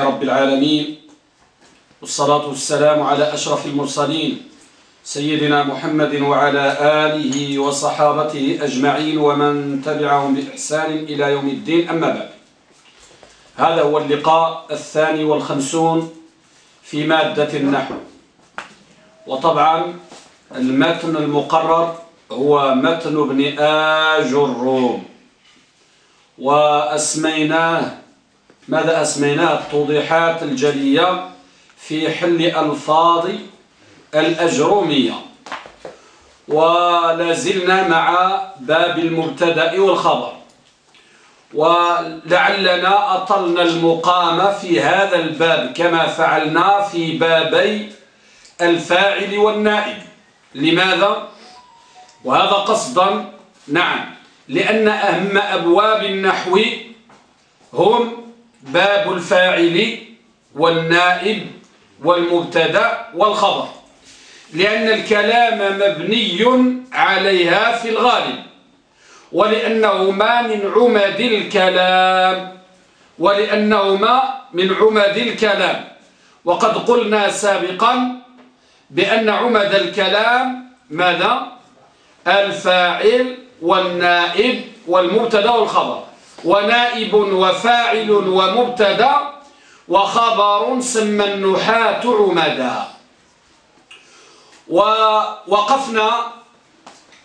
رب العالمين والصلاة والسلام على أشرف المرسلين سيدنا محمد وعلى آله وصحابته أجمعين ومن تبعهم بإحسان إلى يوم الدين أما بعد. هذا هو اللقاء الثاني والخمسون في مادة النحو. وطبعا المتن المقرر هو متن ابن آج الروم وأسميناه ماذا أسميناه؟ التوضيحات الجلية في حل ألفاظ الأجرومية. ولازلنا مع باب المبتدأ والخبر. ولعلنا أطلنا المقام في هذا الباب كما فعلنا في بابي الفاعل والنائب. لماذا؟ وهذا قصدا نعم لأن أهم أبواب النحو هم باب الفاعل والنائب والمبتدا والخبر. لأن الكلام مبني عليها في الغالب ولأنهما من عمد الكلام ولأنهما من عمد الكلام. وقد قلنا سابقا بأن عمد الكلام ماذا؟ الفاعل والنائب والمبتدا والخبر. ونائب وفاعل ومبتدا وخبر سمى النحاة عمدا. ووقفنا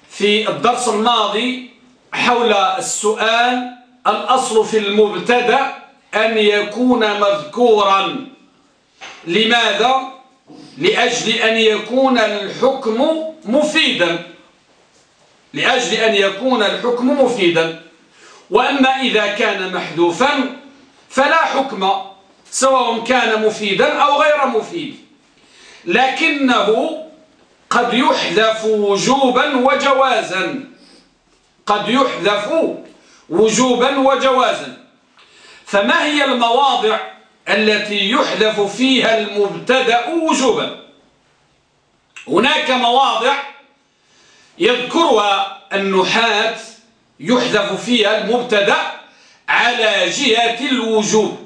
في الدرس الماضي حول السؤال الأصل في المبتدا أن يكون مذكورا. لماذا؟ لأجل أن يكون الحكم مفيدا. لأجل أن يكون الحكم مفيدا. وأما إذا كان محذوفا فلا حكم سواء كان مفيدا أو غير مفيد. لكنه قد يحذف وجوبا وجوازا. قد يحذف وجوبا وجوازا. فما هي المواضع التي يحذف فيها المبتدأ وجوبا؟ هناك مواضع يذكرها النحاة يحذف فيها المبتدأ على جهة الوجوب.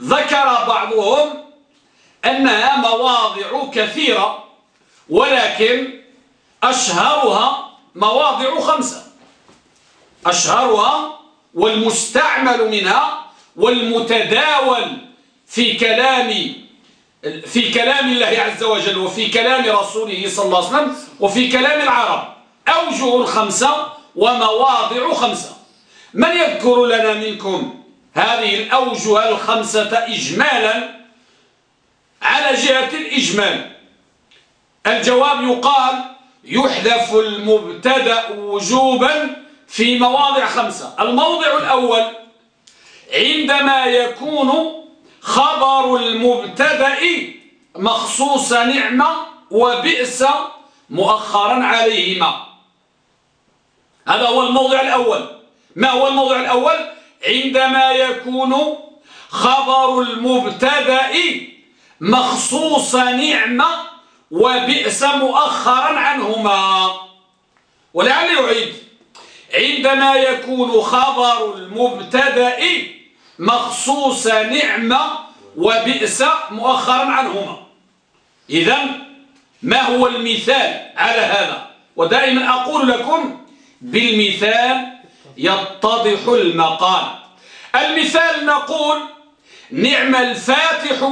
ذكر بعضهم أنها مواضع كثيرة ولكن أشهرها مواضع خمسة. أشهرها والمستعمل منها والمتداول في كلام في كلام الله عز وجل وفي كلام رسوله صلى الله عليه وسلم وفي كلام العرب. أوجه الخمسة ومواضع خمسة. من يذكر لنا منكم هذه الأوجه الخمسة إجمالا؟ على جهة الإجمال. الجواب يقال يحذف المبتدأ وجوبا في مواضع خمسة. الموضع الأول عندما يكون خبر المبتدأ مخصوص نعمة وبئس مؤخرا عليهما. هذا هو الموضع الأول. ما هو الموضع الأول؟ عندما يكون خبر المبتدأ مخصوص نعمة وبئس مؤخرا عنهما. ولعل يعيد. عندما يكون خبر المبتدأ مخصوص نعمة وبئس مؤخرا عنهما. إذا ما هو المثال على هذا؟ ودائما أقول لكم بالمثال يتضح المقال. المثال نقول نعم الفاتح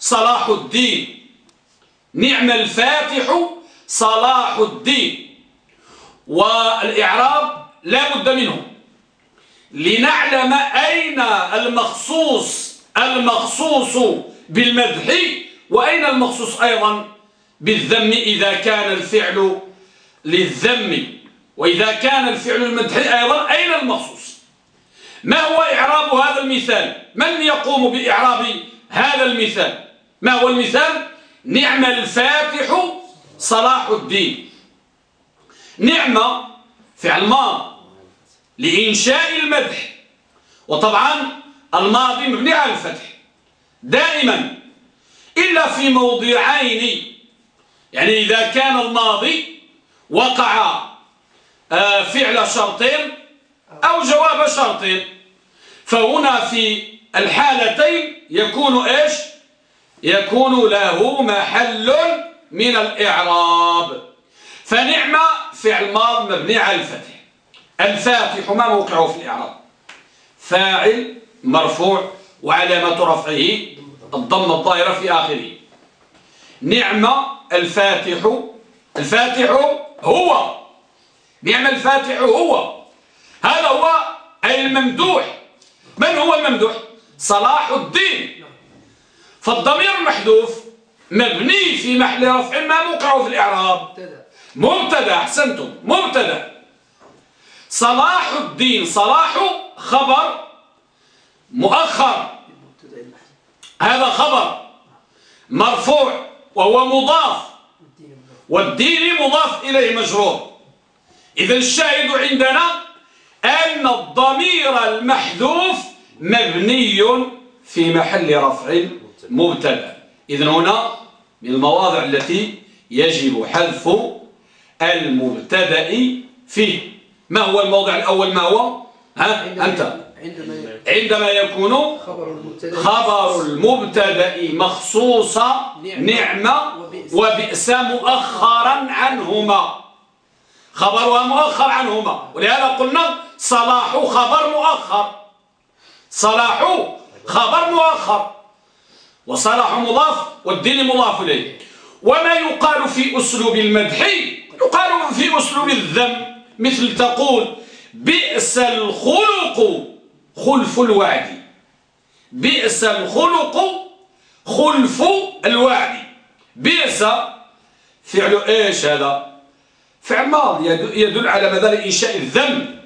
صلاح الدين. نعم الفاتح صلاح الدين. والإعراب لا بد منه. لنعلم أين المخصوص المخصوص بالمدح وأين المخصوص أيضا بالذم إذا كان الفعل للذم. وإذا كان الفعل المدح أيضا أين المخصوص؟ ما هو إعراب هذا المثال؟ من يقوم بإعراب هذا المثال؟ ما هو المثال؟ نعم الفاتح صلاح الدين. نعمة فعل ماض لإنشاء المدح. وطبعا الماضي مبني على الفتح. دائما. إلا في موضعين. يعني إذا كان الماضي وقع فعل شرط أو جواب شرط فهنا في الحالتين يكون إيش؟ يكون له محل من الإعراب. فنعم فعل ماض مبني على الفتح. الفاتح ما موقعه في الإعراب. فاعل مرفوع وعلامة رفعه الضم الظاهرة في آخره. نعم الفاتح الفاتح هو. نعم الفاتح هو. هذا هو الممدوح. من هو الممدوح؟ صلاح الدين. فالضمير المحذوف مبني في محل رفع ما موقعه في الإعراب. مبتدا أحسنتم. مبتدا. صلاح الدين صلاح خبر مؤخر. هذا خبر مرفوع وهو مضاف. والدين مضاف إليه مجرور. إذا الشاهد عندنا أن الضمير المحذوف مبني في محل رفع مبتدأ. إذا هنا من المواضع التي يجب حذف المبتدأ فيه. ما هو الموضع الأول؟ ما هو؟ ها؟ أنت. عندما يكون خبر المبتدأ مخصوصا نعمة وبئس مؤخرا عنهما. خبرها مؤخر عنهما. ولهذا قلنا صلاح خبر مؤخر. صلاح خبر مؤخر. وصلاح مضاف والدين مضاف إليه. وما يقال في أسلوب المدح؟ يقال في أسلوب الذم. مثل تقول بئس الخلق خلف الوعد. بئس الخلق خلف الوعد. بئس فعل إيش هذا؟ فعل ماضي يدل على ماذا إنشاء الذنب.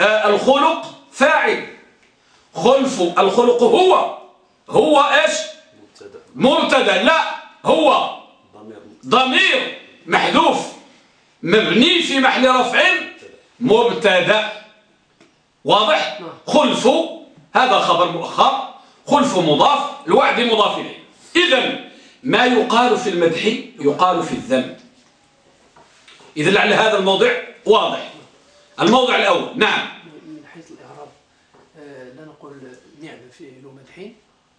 آه الخلق فاعل. خلف الخلق هو. هو إيش؟ مبتدأ. لا هو. ضمير. محذوف. مبني في محل رفع مبتدأ. واضح؟ نعم. خلف هذا خبر مؤخر. خلف مضاف الوعد مضاف إليه. إذا ما يقال في المدح يقال في الذم إذا لعل هذا الموضع واضح. الموضع الأول نعم. من حيث الإعراب آه، لا نقول نعمة فعل مدح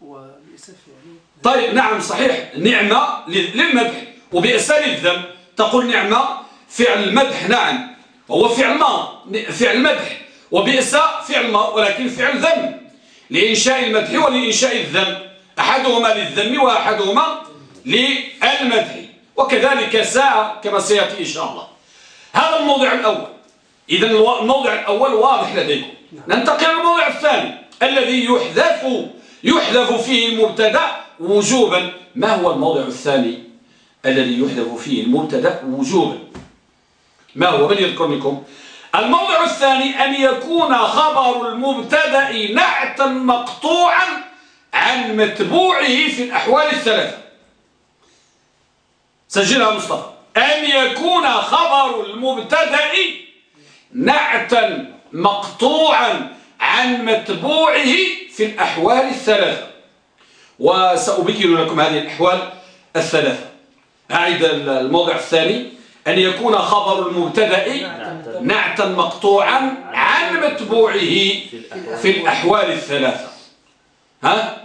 وبئس فعل طيب نعم صحيح. نعمة للمدح وبئس للذم تقول نعمة فعل المدح نعم. هو فعل ما فعل مدح وبئس فعل ما ولكن فعل ذم. لإنشاء المدح ولإنشاء الذم. أحدهما للذم وأحدهما للمدح. وكذلك ساعة كما سيأتي إن شاء الله. هذا الموضع الأول. إذا الموضع الأول واضح لديكم. ننتقل للموضع الثاني الذي يحذف يحذف فيه المبتدأ وجوبا. ما هو الموضع الثاني الذي يحذف فيه المبتدأ وجوبا؟ ما هو؟ من يذكر منكم؟ الموضع الثاني أن يكون خبر المبتدأ نعتا مقطوعا عن متبوعه في الأحوال الثلاثة. سجلها مصطفى. أن يكون خبر المبتدأ نعتا مقطوعا عن متبوعه في الأحوال الثلاثة. وسأبين لكم هذه الأحوال الثلاثة. أعيد الموضع الثاني. أن يكون خبر المبتدأ نعتا مقطوعا عن متبوعه في الأحوال الثلاثة. ها؟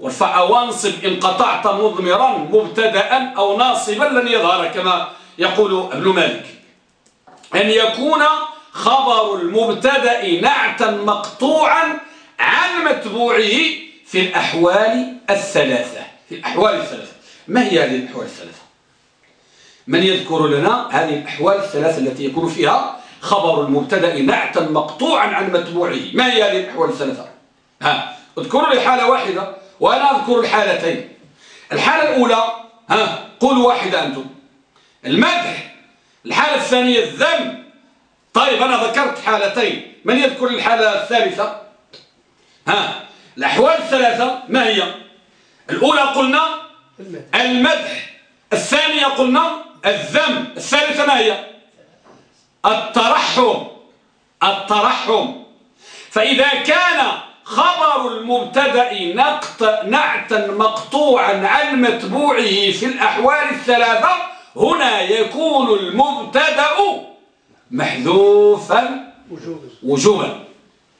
وارفع وانصب إن قطعت مضمرا مبتدا أو ناصبا لن يظهر كما يقول ابن مالك. أن يكون خبر المبتدأ نعتا مقطوعا عن متبوعه في الأحوال الثلاثة. في الأحوال الثلاثة. ما هي هذه الأحوال الثلاثة؟ من يذكر لنا هذه الأحوال الثلاثة التي يكون فيها خبر المبتدأ نعتا مقطوعا عن متبوعه. ما هي هذه الأحوال الثلاثة؟ ها اذكروا لي حالة واحدة. وأنا أذكر الحالتين. الحالة الأولى ها قولوا واحدة أنتم. المدح. الحالة الثانية الذم. طيب أنا ذكرت حالتين. من يذكر الحالة الثالثة؟ ها الأحوال الثلاثة ما هي؟ الأولى قلنا المدح. الثانية قلنا الذم. الثالثة ما هي؟ الترحم. الترحم. فإذا كان خبر المبتدأ نقط نعتا مقطوعا عن متبوعه في الأحوال الثلاثة هنا يكون المبتدأ محذوفا وجوبا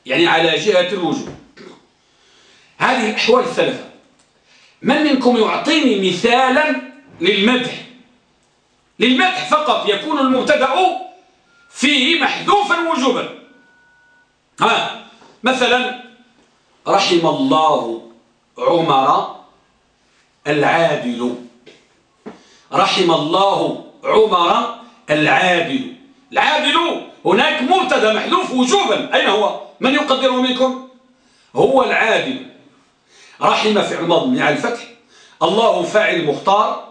يعني على جهة الوجوب. هذه الأحوال الثلاثة. من منكم يعطيني مثالا للمدح؟ للمدح فقط يكون المبتدأ فيه محذوفا وجوبا. ها مثلا رحم الله عمر العادل. رحم الله عمر العادل. العادل هناك مبتدا محذوف وجوبا. أين هو؟ من يقدره منكم؟ هو العادل. رحم فعل ماضي على الفتح. الله فاعل مختار.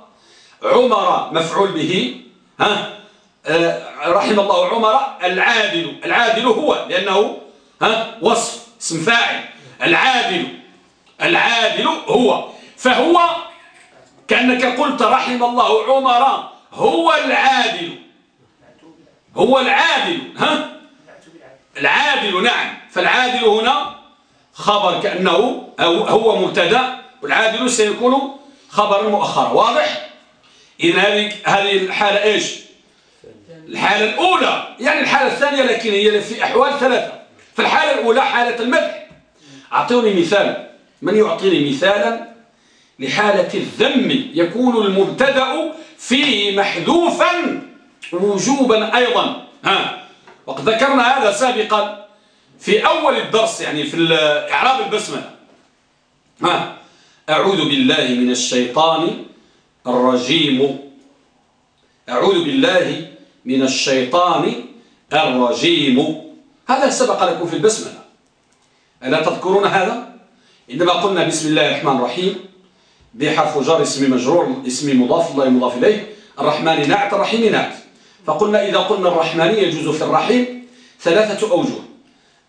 عمر مفعول به. ها؟ آه، رحم الله عمر العادل. العادل هو لأنه ها؟ وصف اسم فاعل. العادل العادل هو. فهو كأنك قلت رحم الله عمر هو العادل. هو العادل ها؟ العادل نعم. فالعادل هنا خبر كأنه هو مبتدأ والعادل سيكون خبر مؤخر. واضح؟ إذن هذه هذه الحالة إيش؟ الحالة الأولى. يعني الحالة الثانية لكن هي في أحوال ثلاثة. فالحالة الأولى حالة المدح. أعطوني مثال. من يعطيني مثالا؟ لحالة الذم يكون المبتدأ فيه محذوفا وجوبا أيضا. ها. وقد ذكرنا هذا سابقا في أول الدرس يعني في إعراب البسملة. ها. أعوذ بالله من الشيطان الرجيم. أعوذ بالله من الشيطان الرجيم. هذا سبق لكم في البسملة. ألا تذكرون هذا؟ إنما قلنا بسم الله الرحمن الرحيم بحرف جر اسم مجرور اسم مضاف الله مضاف إليه الرحمن نعت الرحيم نعت. فقلنا إذا قلنا الرحمن يجوز في الرحيم ثلاثة أوجه.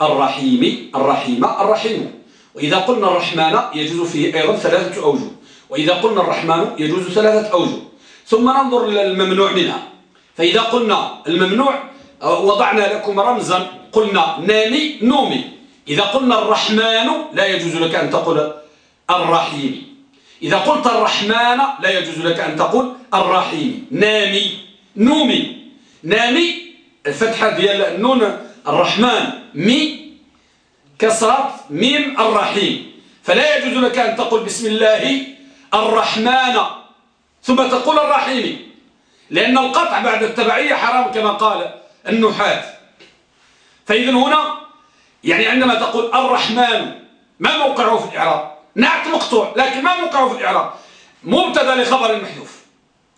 الرحيم الرحيم الرحيم. وإذا قلنا الرحمن يجوز فيه أيضا ثلاثة أوجه. وإذا قلنا الرحمن يجوز ثلاثة أوجه. ثم ننظر للممنوع منها. فإذا قلنا الممنوع وضعنا لكم رمزا قلنا نامي نومي. إذا قلنا الرحمن لا يجوز لك أن تقول الرحيم. إذا قلت الرحمن لا يجوز لك أن تقول الرحيم. نامي. نومي. نامي. الفتحة ديال النون الرحمن. مي. كسرت ميم. الرحيم. فلا يجوز لك أن تقول بسم الله الرحمن. ثم تقول الرحيم. لأن القطع بعد التبعية حرام كما قال النحاة. فإذا هنا يعني عندما تقول الرحمن ما موقعه في الإعراب؟ نعت مقطوع لكن ما موقعه في الإعراب؟ مبتدأ لخبر محذوف.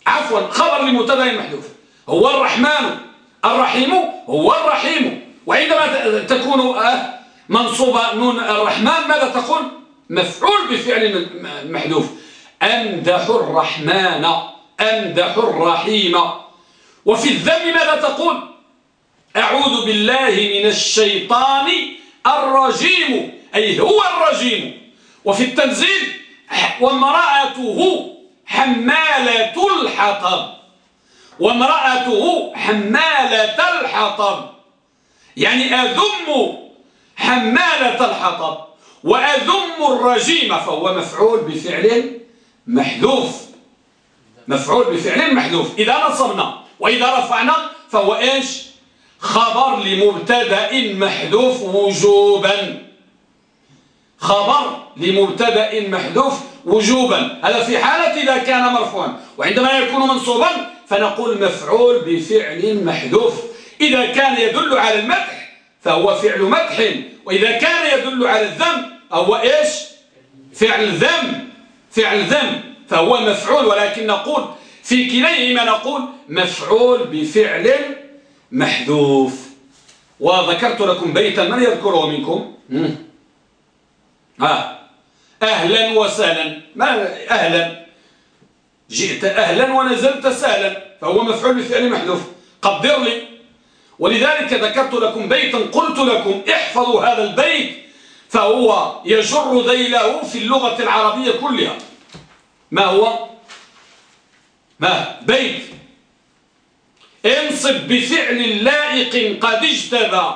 عفوا خبر لمبتدأ محذوف. هو الرحمن الرحيم هو الرحيم. وعندما تكون آه، منصوبة نون الرحمن ماذا تقول؟ مفعول بفعل محذوف. أمدح الرحمن أمدح الرحيم. وفي الذم ماذا تقول؟ أعوذ بالله من الشيطان الرجيم أي هو الرجيم. وفي التنزيل وامرأته حمالة الحطب. وامرأته حمالة الحطب. يعني أذم حمالة الحطب. وأذم الرجيم فهو مفعول بفعل محذوف. مفعول بفعل محذوف. إذا نصبنا وإذا رفعنا فهو إيش؟ خبر لمبتدا محذوف وجوبا. خبر لمبتدا محذوف وجوبا. هذا في حالة إذا كان مرفوعا. وعندما يكون منصوبا فنقول مفعول بفعل محذوف. إذا كان يدل على المدح فهو فعل مدح. وإذا كان يدل على الذم فهو إيش؟ فعل ذم. فعل ذم فهو مفعول. ولكن نقول في كليهما نقول مفعول بفعل محذوف. وذكرت لكم بيتا من يذكره منكم؟ ها. أهلا وسهلا. ما أهلا. جئت أهلا ونزلت سهلا. فهو مفعول بفعل محذوف. قدر لي. ولذلك ذكرت لكم بيتا قلت لكم احفظوا هذا البيت فهو يجر ذيله في اللغة العربية كلها. ما هو؟ ما؟ بيت. انصب بفعل لائق قد اجتبى.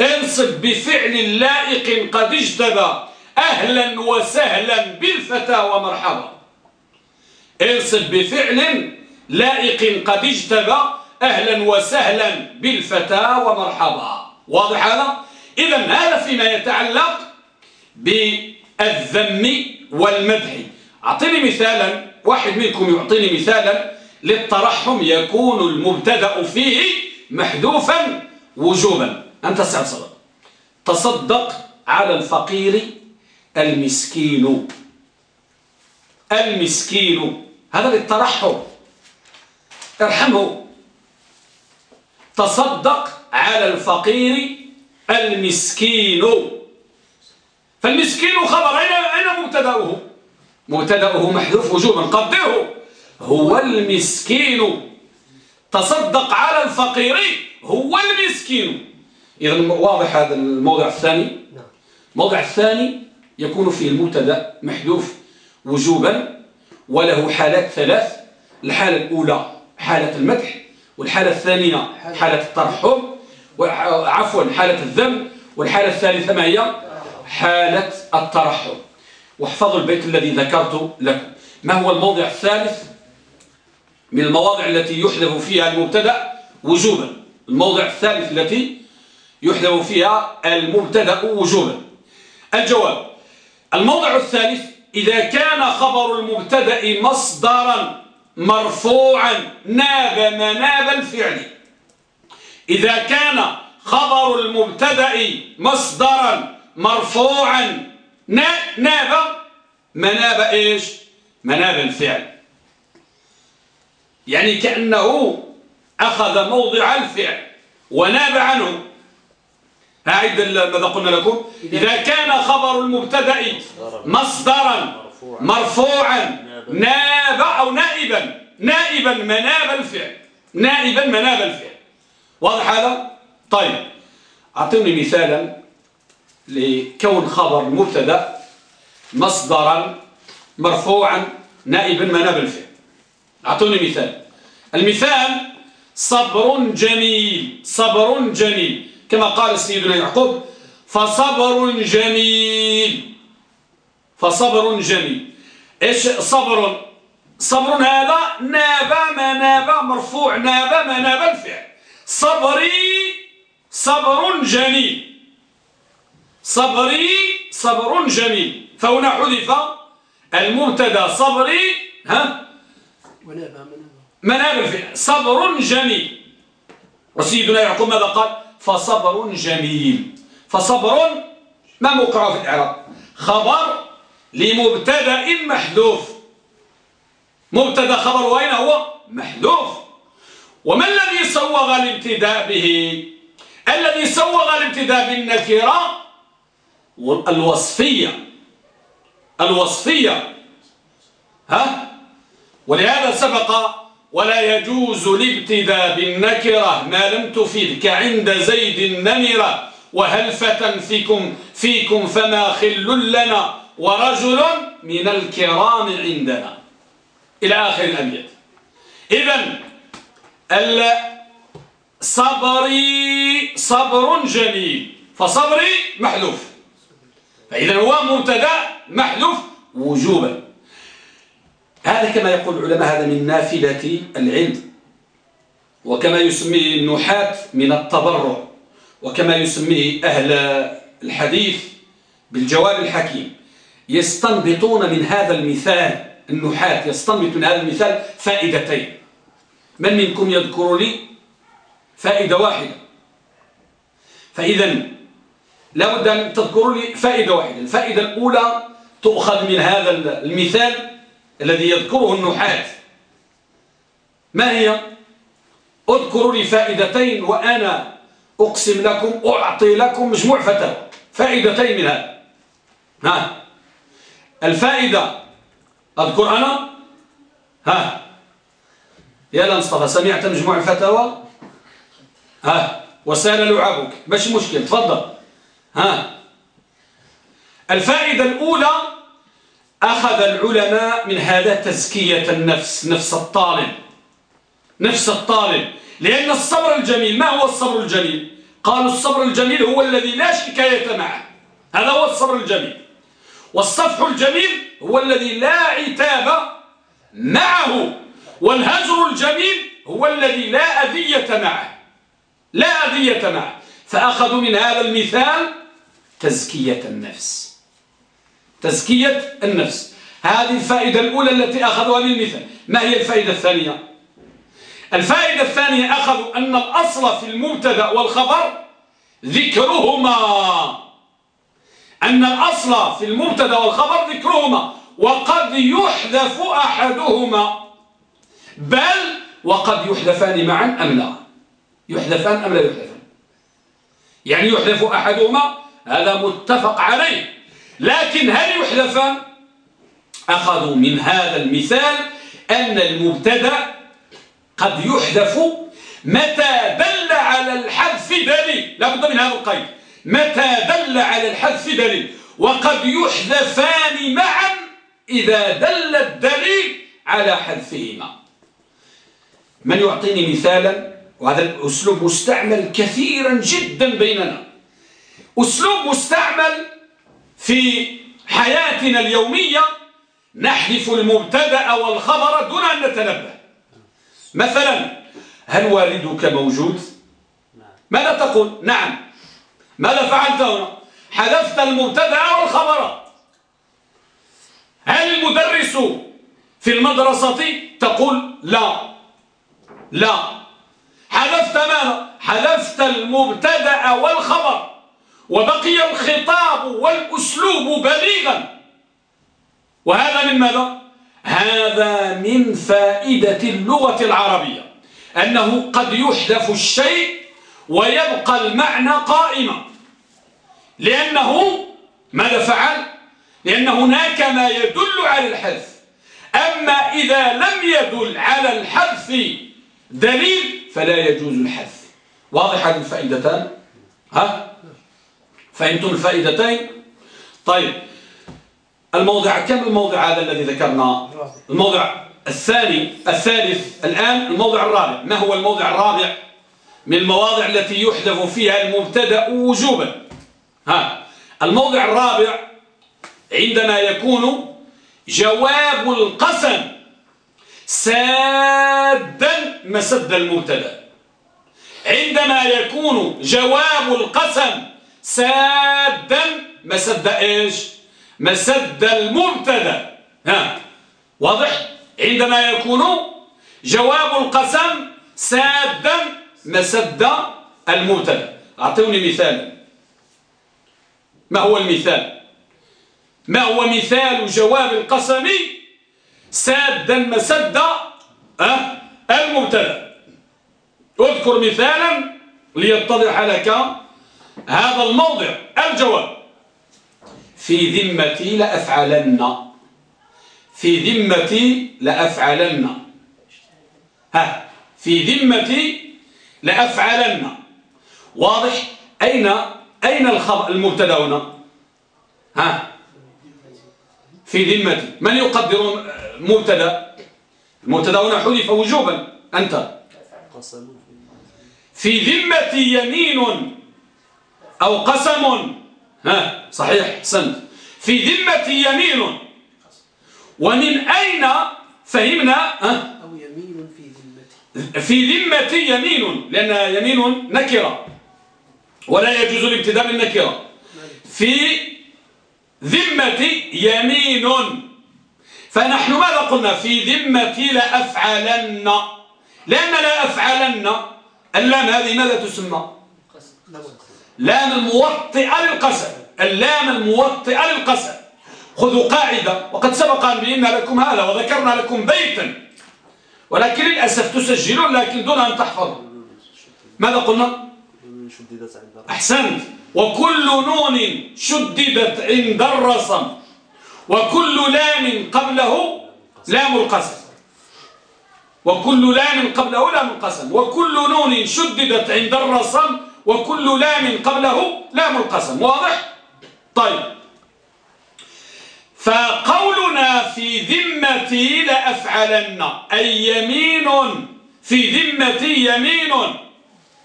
انصب بفعل لائق قد اجتبى. أهلا وسهلا بالفتى ومرحبا انصب بفعل لائق قد اجتبى. أهلا وسهلا بالفتى ومرحبا واضح هذا؟ إذا هذا فيما يتعلق الذم والمدح. أعطيني مثالا واحد منكم يعطيني مثالا. للترحم يكون المبتدأ فيه محذوفا وجوبا. أنت سعد صدق تصدق على الفقير المسكين. المسكين. هذا للترحم. ارحمه. تصدق على الفقير المسكين. فالمسكين خبر أين مبتدأه؟ مبتدأه محذوف وجوبا. قدره. هو المسكين. تصدق على الفقير. هو المسكين. إذا واضح هذا الموضع الثاني. نعم. الموضع الثاني يكون فيه المبتدا محذوف وجوبا وله حالات ثلاث. الحالة الأولى حالة المدح والحالة الثانية حالة الترحم عفوا حالة الذم والحالة الثالثة ما هي؟ حالة الترحم. واحفظوا البيت الذي ذكرت لكم. ما هو الموضع الثالث؟ من المواضع التي يحذف فيها المبتدأ وجوبا. الموضع الثالث التي يحذف فيها المبتدأ وجوبا. الجواب الموضع الثالث إذا كان خبر المبتدأ مصدرا مرفوعا ناب مناب الفعل. إذا كان خبر المبتدأ مصدرا مرفوعا ناب مناب إيش؟ مناب الفعل. يعني كأنه أخذ موضع الفعل وناب عنه. أعد ماذا قلنا لكم؟ إذا كان خبر المبتدأ مصدرا مرفوعا. ناب أو نائبا. نائبا مناب الفعل. نائبا مناب الفعل. واضح هذا؟ طيب. أعطوني مثالا لكون خبر مبتدأ مصدرا مرفوعا نائبا مناب الفعل. أعطوني مثال. المثال صبر جميل صبر جميل. كما قال سيدنا يعقوب فصبر جميل. فصبر جميل. إيش صبر؟ صبر هذا ناب مناب مرفوع ناب مناب الفعل. صبري صبر جميل. صبري صبر جميل. فهنا حذف المبتدا صبري ها؟ مناب الفعل صبر جميل. وسيدنا يعقوب ماذا قال؟ فصبر جميل. فصبر ما موقعه في الإعراب؟ خبر لمبتدا محذوف. مبتدا خبر وين هو؟ محذوف. وما الذي سوغ الابتداء به؟ الذي سوغ الابتداء بالنكرة؟ الوصفيه الوصفية. ها؟ ولهذا سبق ولا يجوز الابتداء بالنكرة ما لم تفيد كعند زيد النمرة وهلفة فيكم, فيكم فما خل لنا ورجل من الكرام عندنا. إلى آخر الأبيات. إذن صبري صبر جميل فصبري محذوف. فإذا هو مبتدا محذوف وجوبا. هذا كما يقول العلماء هذا من نافلة العلم. وكما يسميه النحاة من التبرع. وكما يسميه أهل الحديث بالجواب الحكيم. يستنبطون من هذا المثال النحاة يستنبط من هذا المثال فائدتين. من منكم يذكر لي فائدة واحدة؟ فإذا لابد أن تذكروا لي فائدة واحدة. الفائدة الأولى تؤخذ من هذا المثال الذي يذكره النحاة. ما هي؟ اذكروا لي فائدتين وأنا أقسم لكم أعطي لكم مجموع فتاوى. فائدتين من هذا ها. الفائدة أذكر أنا؟ ها. يا مصطفى سمعت مجموع الفتاوى؟ ها. وسأل لعابك. مش مشكل تفضل. ها. الفائدة الأولى أخذ العلماء من هذا تزكية النفس نفس الطالب. نفس الطالب. لأن الصبر الجميل ما هو الصبر الجميل؟ قالوا الصبر الجميل هو الذي لا شكاية معه. هذا هو الصبر الجميل. والصفح الجميل هو الذي لا عتاب معه. والهجر الجميل هو الذي لا أذية معه. لا أذية معه. فأخذوا من هذا المثال تزكية النفس. تزكية النفس. هذه الفائدة الأولى التي أخذوها من المثال ما هي الفائدة الثانية؟ الفائدة الثانية أخذوا أن الأصل في المبتدأ والخبر ذكرهما. أن الأصل في المبتدأ والخبر ذكرهما. وقد يحذف أحدهما. بل وقد يحذفان معا أم لا؟ يحذفان أم لا يحذفان؟ يعني يحذف أحدهما. هذا متفق عليه. لكن هل يحذفان؟ أخذوا من هذا المثال أن المبتدأ قد يحذف متى دل على الحذف دليل. لا بد من هذا القيد. متى دل على الحذف دليل. وقد يحذفان معا إذا دل الدليل على حذفهما. من يعطيني مثالا؟ وهذا الأسلوب مستعمل كثيرا جدا بيننا. أسلوب مستعمل في حياتنا اليومية نحذف المبتدأ والخبر دون أن نتنبه. مثلا هل والدك موجود؟ ماذا تقول؟ نعم. ماذا فعلت هنا؟ حذفت المبتدأ والخبر. هل المدرس في المدرسة تقول لا؟ لا. حذفت ماذا؟ حذفت المبتدأ والخبر. وبقي الخطاب والأسلوب بليغا. وهذا من ماذا؟ هذا من فائدة اللغة العربية أنه قد يحذف الشيء ويبقى المعنى قائما. لأنه ماذا فعل؟ لأن هناك ما يدل على الحذف. أما إذا لم يدل على الحذف دليل فلا يجوز الحذف. واضح الفائدتان؟ ها؟ فهمتم الفائدتين طيب الموضع كم الموضع هذا الذي ذكرنا؟ الموضع الثاني الثالث الآن الموضع الرابع. ما هو الموضع الرابع من المواضع التي يحذف فيها المبتدأ وجوبا؟ ها الموضع الرابع عندما يكون جواب القسم سادا مسد المبتدأ. عندما يكون جواب القسم سادا. مسد إيش؟ مسد المبتدا. ها. واضح؟ عندما يكون جواب القسم سادا مسد المبتدا. أعطوني مثال. ما هو المثال؟ ما هو مثال جواب القسم سادا مسد؟ المبتدا؟ أذكر مثالا ليتضح لك هذا الموضع الجواب. في ذمتي لأفعلن. في ذمتي لأفعلن. ها في ذمتي لأفعلن. واضح؟ أين أين الخبر المبتدا هنا؟ ها في ذمتي. من يقدر مبتدا؟ المبتدا هنا حذف وجوبا. أنت. في ذمتي يمين. أو قسم. ها صحيح حسنت. في ذمتي يمين. ومن أين فهمنا ها؟ أو يمين في ذمتي. في ذمتي يمين لأن يمين نكرة. ولا يجوز الابتداء بالنكرة. في ذمتي يمين. فنحن ماذا قلنا؟ في ذمتي لأفعلن لأن لا أفعلن اللام هذه ماذا تسمى؟ لام الموطئة للقسم اللام الموطئة للقسم خذوا قاعدة. وقد سبق أن بينا لكم هذا وذكرنا لكم بيتا. ولكن للأسف تسجلون لكن دون أن تحفظوا. ماذا قلنا؟ أحسنت. وكل نون شددت عند الرسم. وكل لام قبله لام القسم وكل لام قبله لام القسم وكل نون شددت عند الرسم. وكل لام قبله لام القسم. واضح؟ طيب. فقولنا في ذمتي لأفعلن. أي يمين في ذمتي يمين.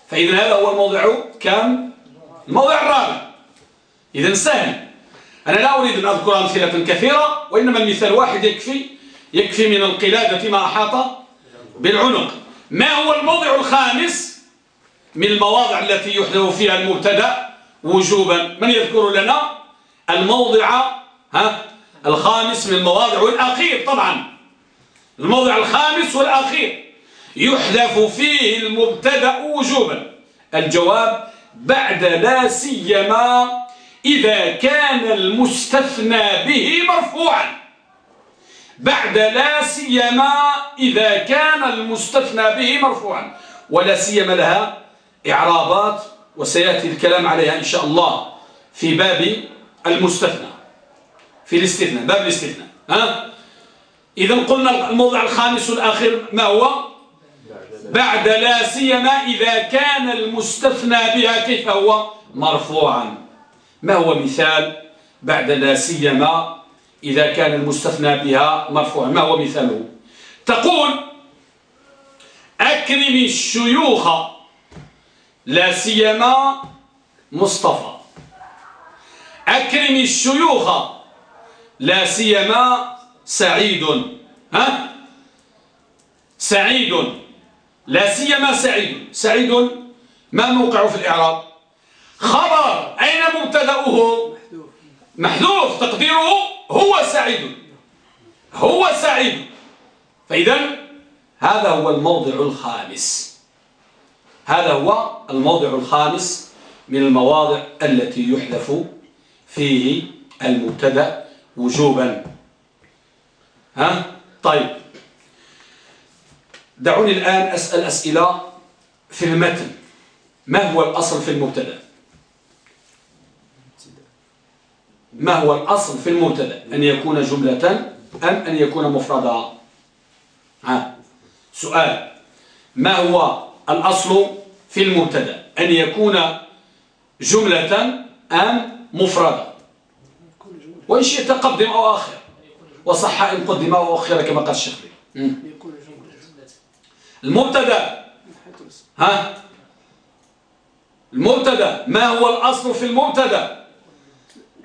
فإذا هذا هو الموضع كم الموضع الرابع. إذا سهل. أنا لا أريد أن أذكر أمثلة كثيرة وإنما المثال واحد يكفي يكفي من القلادة ما أحاط بالعنق. ما هو الموضع الخامس؟ من المواضع التي يحذف فيها المبتدا وجوبا. من يذكر لنا الموضع ها الخامس من المواضع والأخير طبعا. الموضع الخامس والأخير. يحذف فيه المبتدا وجوبا. الجواب بعد لا سيما إذا كان المستثنى به مرفوعا. بعد لا سيما إذا كان المستثنى به مرفوعا. ولا سيما لها إعرابات وسيأتي الكلام عليها إن شاء الله في باب المستثنى في الاستثناء باب الاستثناء ها؟ إذا قلنا الموضع الخامس والأخير ما هو؟ بعد لا سيما إذا كان المستثنى بها كيف هو؟ مرفوعا. ما هو مثال بعد لا سيما إذا كان المستثنى بها مرفوعا؟ ما هو مثاله؟ تقول أكرم الشيوخ لا سيما مصطفى. أكرم الشيوخ. لا سيما سعيد. ها؟ سعيد. لا سيما سعيد. سعيد؟ ما موقعه في الإعراب؟ خبر. أين مبتدأه؟ محذوف. تقديره هو سعيد. هو سعيد. فإذا هذا هو الموضع الخامس. هذا هو الموضع الخامس من المواضع التي يحذف فيه المبتدأ وجوبا. ها؟ طيب. دعوني الآن أسأل أسئلة في المتن. ما هو الأصل في المبتدأ؟ ما هو الأصل في المبتدأ؟ أن يكون جملة أم أن يكون مفردا ها؟ سؤال. ما هو الأصل في المبتدا أن يكون جملة أم مفردا وإن شئت قدم أو آخر. وصح إن قدم أو أخر كما قال الشيخ المبتدا. ها؟ المبتدا. ما هو الأصل في المبتدا؟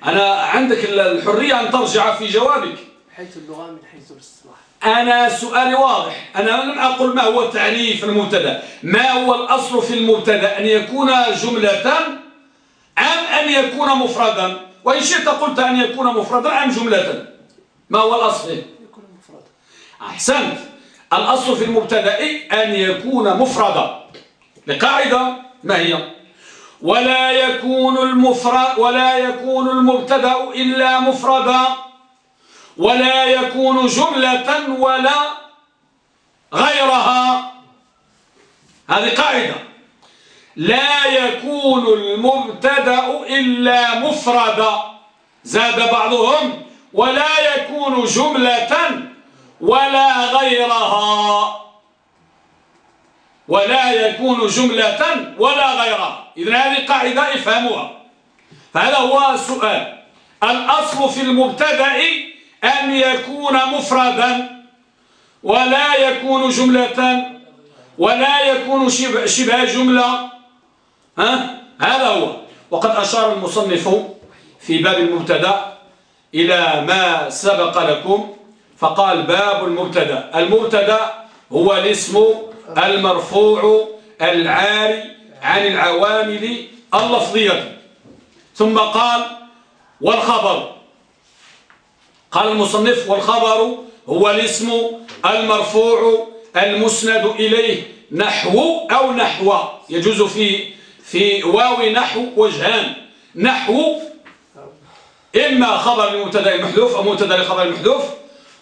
أنا عندك الحرية أن ترجع في جوابك. حيث اللغة من حيث الاصطلاح. أنا سؤالي واضح. أنا لم أقل ما هو تعريف المبتدأ. ما هو الأصل في المبتدأ؟ أن يكون جملة أم أن يكون مفردا؟ وإن شئت قلت أن يكون مفردا أم جملة. ما هو الأصل؟ يكون مفردا. أحسنت. الأصل في المبتدأ أن يكون مفردا. لقاعدة ما هي؟ ولا يكون المفرد ولا يكون المبتدأ إلا مفردا. ولا يكون جملة ولا غيرها. هذه قاعدة. لا يكون المبتدأ إلا مفردا. زاد بعضهم. ولا يكون جملة ولا غيرها. ولا يكون جملة ولا غيرها. إذن هذه قاعدة افهموها. فهذا هو السؤال. الأصل في المبتدأ أن يكون مفردا ولا يكون جملة ولا يكون شبه, جملة. ها؟ هذا هو. وقد أشار المصنف في باب المبتدا إلى ما سبق لكم فقال باب المبتدا. المبتدا هو الاسم المرفوع العاري عن العوامل اللفظية. ثم قال والخبر. قال المصنف والخبر هو الاسم المرفوع المسند إليه نحو أو نحو. يجوز في في واو نحو وجهان. نحو إما خبر المبتدا المحذوف أو مبتدا لخبر المحذوف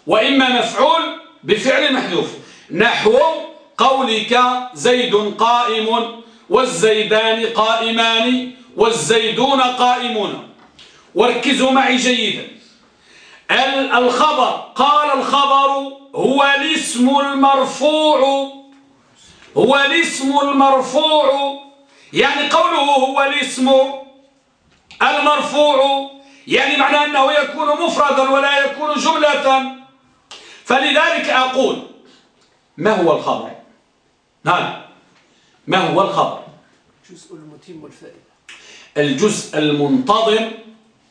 وإما مفعول بفعل محذوف. نحو قولك زيد قائم والزيدان قائمان والزيدون قائمون. وركزوا معي جيدا. الخبر. قال الخبر هو الاسم المرفوع. هو الاسم المرفوع. يعني قوله هو الاسم المرفوع. يعني معنى أنه يكون مفردا ولا يكون جملة. فلذلك أقول ما هو الخبر؟ نعم. ما هو الخبر؟ الجزء المتم الفائدة الجزء المنتظم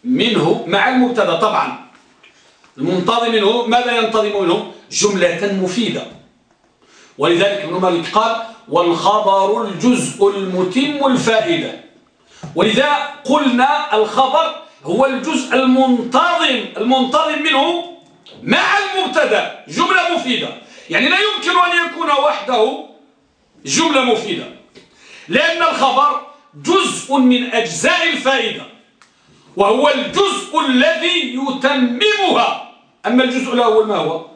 منه مع المبتدا طبعا. المنتظم منه ماذا ينتظم منه جملة مفيدة. ولذلك ابن مالك قال والخبر الجزء المتم الفائدة ولذا قلنا الخبر هو الجزء المنتظم. المنتظم منه مع المبتدأ. جملة مفيدة. يعني لا يمكن أن يكون وحده جملة مفيدة. لأن الخبر جزء من أجزاء الفائدة وهو الجزء الذي يتممها. أما الجزء الأول ما هو؟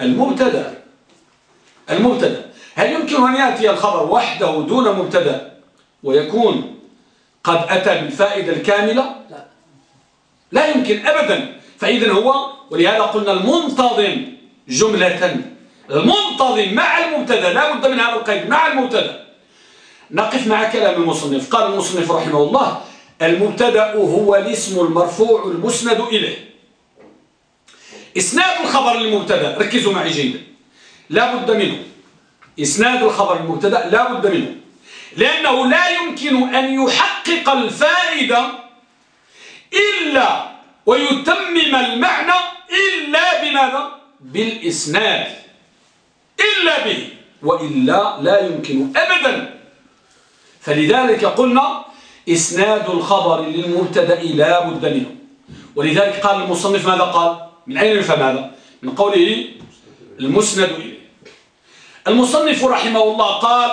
المبتدأ. المبتدأ. هل يمكن أن يأتي الخبر وحده دون مبتدأ ويكون قد أتى بالفائدة الكاملة؟ لا. لا يمكن أبدا. فإذا هو ولهذا قلنا المنتظم جملة. المنتظم مع المبتدأ لا بد من هذا القيد مع المبتدأ. نقف مع كلام المصنف. قال المصنف رحمه الله المبتدأ هو الاسم المرفوع المسند إليه. إسناد الخبر للمبتدا ركزوا معي جيدا. لا بد منه. إسناد الخبر المبتدأ لا بد منه. لأنه لا يمكن أن يحقق الفائدة إلا ويتمم المعنى إلا بماذا؟ بالإسناد. إلا به. وإلا لا يمكن أبدا. فلذلك قلنا إسناد الخبر للمبتدأ لا بد منه. ولذلك قال المصنف ماذا قال؟ من أين نفهم هذا من قوله المسند إليه. المصنف رحمه الله قال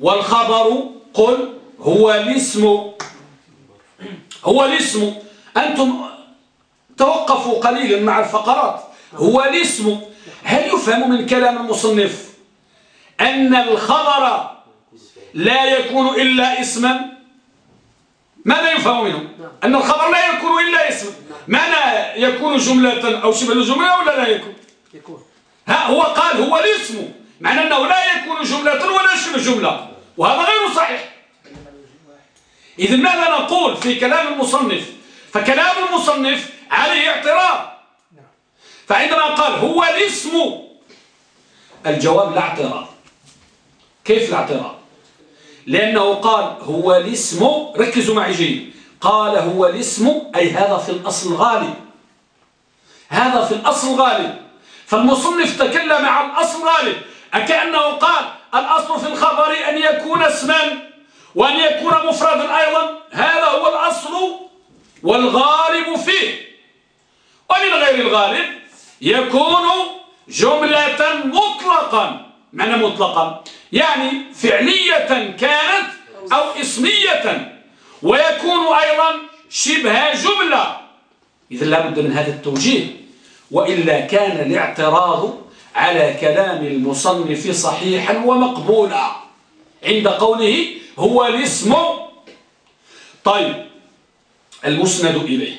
والخبر قل هو الاسم. هو الاسم. أنتم توقفوا قليلا مع الفقرات. هو الاسم. هل يفهم من كلام المصنف أن الخبر لا يكون إلا اسما؟ ماذا يفهم منه؟ أن الخبر لا يكون إلا اسما معنى يكون جملة أو شبه الجملة ولا لا يكون؟ يكون. ها هو قال هو الاسم. معنى أنه لا يكون جملة ولا شبه جملة. وهذا غير صحيح. إذن ماذا نقول في كلام المصنف؟ فكلام المصنف عليه اعتراض. فعندما قال هو الاسم الجواب لا اعتراض. كيف الاعتراض لأنه قال هو الاسم ركزوا معي جيد. قال هو الاسم أي هذا في الأصل غالب. هذا في الأصل غالب. فالمصنف تكلم عن الأصل غالب. أكأنه قال الأصل في الخبر أن يكون اسما وأن يكون مفردا أيضا. هذا هو الأصل والغالب فيه. ومن غير الغالب يكون جملة مطلقا. معنى مطلقا. يعني فعلية كانت أو اسمية ويكون أيضا شبه جملة. إذا لابد من هذا التوجيه. وإلا كان الاعتراض على كلام المصنف صحيحا ومقبولا. عند قوله هو الاسم. طيب المسند إليه.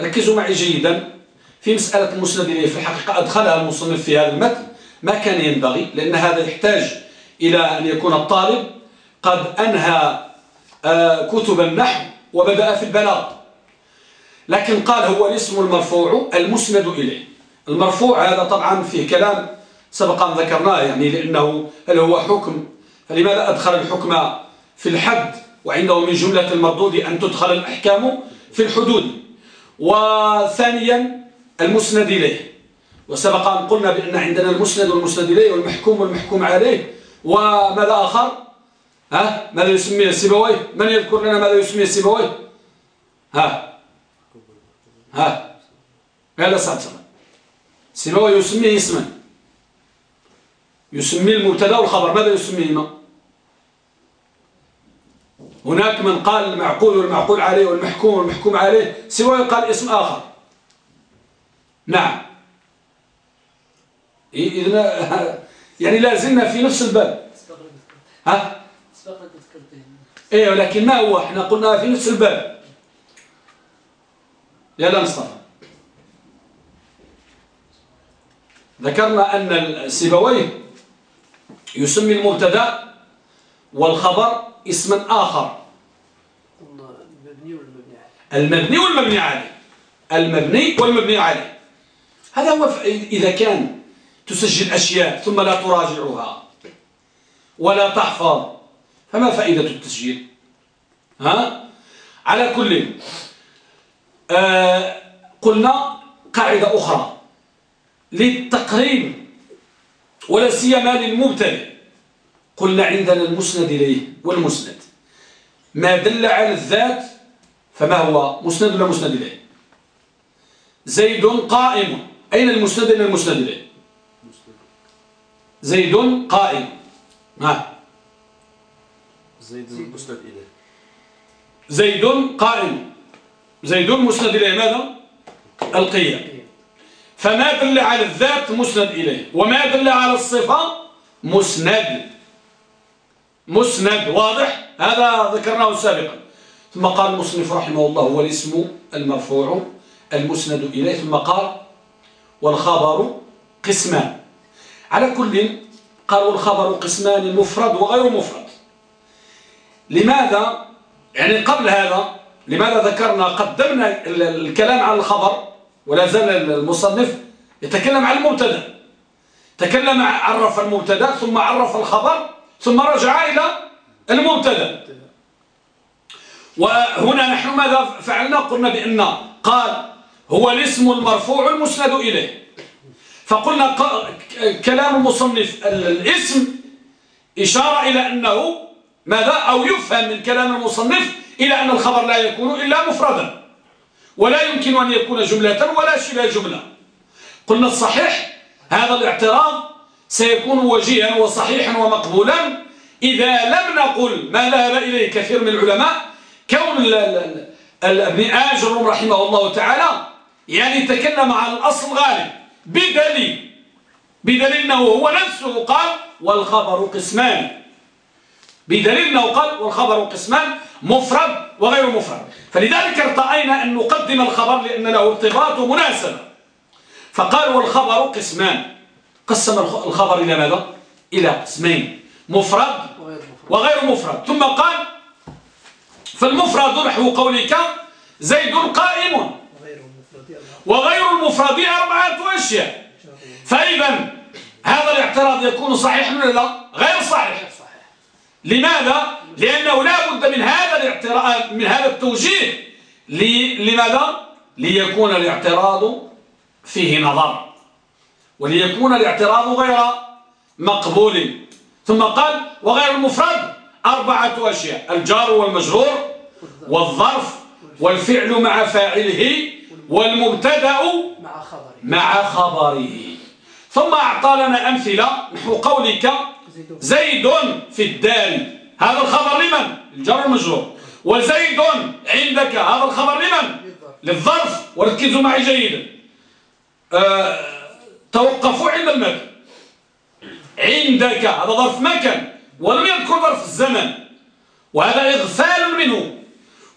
ركزوا معي جيدا في مسألة المسند إليه. في الحقيقة أدخلها المصنف في هذا المتن. ما كان ينبغي لأن هذا يحتاج إلى أن يكون الطالب قد أنهى آه، كتب النحو وبدأ في البلاغ. لكن قال هو الاسم المرفوع المسند إليه. المرفوع هذا طبعا فيه كلام سبق أن ذكرناه يعني لأنه هل هو حكم؟ فلماذا أدخل الحكم في الحد؟ وعنده من جملة المردود أن تدخل الأحكام في الحدود. وثانيا المسند إليه. وسبق أن قلنا بأن عندنا المسند والمسند إليه والمحكوم والمحكوم عليه. وماذا آخر؟ ها؟ ماذا يسميه السيبويه من يذكر لنا ماذا يسميه السيبويه ها؟ ها؟ قال سعد سيبويه يسميه اسما. يسمي المبتدا والخبر. ماذا يسميهما هناك من قال المعقول والمعقول عليه والمحكوم والمحكوم عليه. سوى قال اسم آخر. نعم. إذن يعني لا زلنا في نفس الباب. ها؟ إيه ولكن ما هو؟ إحنا قلنا في نفس الباب. يا مصطفى. ذكرنا أن السيبويه يسمي المبتدا والخبر اسما آخر. المبني والمبني عليه المبني والمبني عليه. المبني والمبني عليه. هذا هو إذا كان تسجل أشياء ثم لا تراجعها ولا تحفظ. فما فائدة التسجيل؟ ها؟ على كل آه قلنا قاعدة أخرى للتقريب ولا سيما للمبتدئ. قلنا عندنا المسند إليه والمسند. ما دل على الذات فما هو؟ مسند ولا مسند إليه؟ زيد قائم. أين المسند إلى المسند إليه؟ زيد قائم ها. زيد مسند إليه. زيد قائم زيد مسند إليه ماذا؟ القيام فما دل على الذات مسند إليه. وما دل على الصفة؟ مسند. مسند. واضح؟ هذا ذكرناه سابقا. ثم قال المصنف رحمه الله هو الاسم المرفوع المسند إليه. ثم قال والخبر قسمان. على كل قالوا الخبر قسمان مفرد وغير مفرد لماذا؟ يعني قبل هذا لماذا ذكرنا قدمنا الكلام عن الخبر ولا زال المصنف يتكلم عن المبتدا. تكلم عرف المبتدا ثم عرف الخبر ثم رجع إلى المبتدا. وهنا نحن ماذا فعلنا؟ قلنا بأن قال هو الاسم المرفوع المسند إليه. فقلنا كلام المصنف الاسم إشارة إلى أنه ماذا؟ أو يفهم من كلام المصنف إلى أن الخبر لا يكون إلا مفردا. ولا يمكن أن يكون جملة ولا شبه جملة. قلنا الصحيح هذا الاعتراض سيكون وجيها وصحيحا ومقبولا إذا لم نقل ما ذهب إليه كثير من العلماء. كون ابن آجر رحمه الله تعالى يعني تكلم عن الأصل غالب بدليل بدليل أنه هو نفسه قال والخبر قسمان. بدليل أنه قال والخبر قسمان مفرد وغير مفرد. فلذلك ارتأينا أن نقدم الخبر لأن له ارتباط ومناسبة فقال والخبر قسمان. قسم الخبر إلى ماذا؟ إلى قسمين مفرد وغير مفرد. ثم قال فالمفرد نحو قولك زيد قائم. وغير المفرد أربعة أشياء. فإذا هذا الاعتراض يكون صحيحا ولا لا؟ غير صحيح. لماذا؟ لأنه لا بد من هذا الاعتراض من هذا التوجيه. لماذا؟ ليكون الاعتراض فيه نظر. وليكون الاعتراض غير مقبول. ثم قال وغير المفرد أربعة أشياء الجار والمجرور والظرف والفعل مع فاعله والمبتدأ مع خبره. مع خبره. ثم أعطى لنا أمثلة نحو قولك. زيد في الدار هذا الخبر لمن؟ الجار المجرور وزيد عندك. هذا الخبر لمن؟ للظرف. وركزوا معي جيدا. أه توقفوا عند المكان. عندك. هذا ظرف مكان. ولم يذكر ظرف الزمن. وهذا إغفال منه.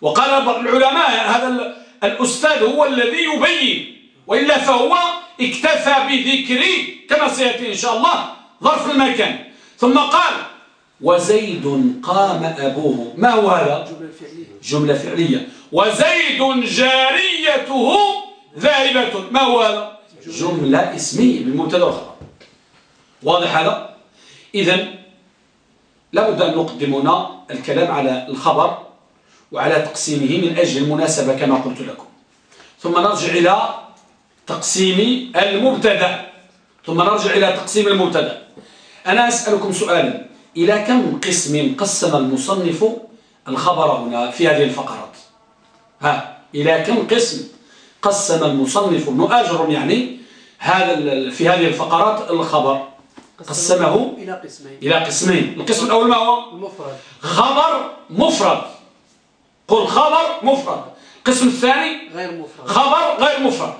وقال العلماء هذا الأستاذ هو الذي يبين وإلا فهو اكتفى بذكر كما سيأتي إن شاء الله ظرف المكان. ثم قال وزيد قام أبوه. ما هو هذا؟ جملة فعلية. جملة فعلية. وزيد جاريته ذاهبة. ما هو هذا؟ جملة اسمية بالمبتدا والخبر واضح هذا؟ إذا لابد أن نقدم هنا الكلام على الخبر وعلى تقسيمه من أجل المناسبة كما قلت لكم. ثم نرجع إلى تقسيم المبتدأ. ثم نرجع إلى تقسيم المبتدأ. أنا أسألكم سؤالا. إلى كم قسم قسم المصنف الخبر هنا في هذه الفقرات؟ ها إلى كم قسم قسم المصنف؟ ابن أجر يعني هذا في هذه الفقرات الخبر. قسمه إلى قسمين. إلى قسمين. القسم الأول ما هو؟ المفرد. خبر مفرد. قل خبر مفرد. القسم الثاني غير مفرد. خبر غير مفرد.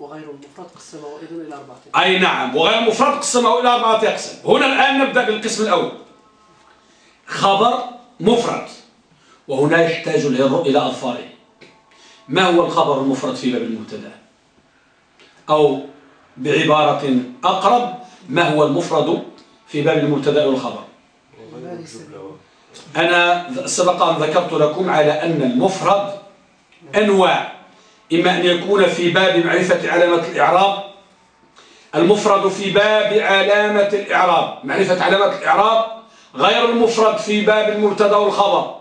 وغير المفرد قسمه أيضا إلى أربعة. أي نعم وغير مفرد قسمه إلى أربعة أقسام هنا الآن نبدأ بالقسم الأول. خبر مفرد. وهنا يحتاج إلى أظفاره. ما هو الخبر المفرد في باب المبتدا؟ أو بعبارة أقرب ما هو المفرد في باب المبتدا والخبر؟ أنا سبق أن ذكرت لكم على أن المفرد أنواع إما أن يكون في باب معرفة علامة الإعراب المفرد في باب علامة الإعراب. معرفة علامة الإعراب غير المفرد في باب المبتدا والخبر.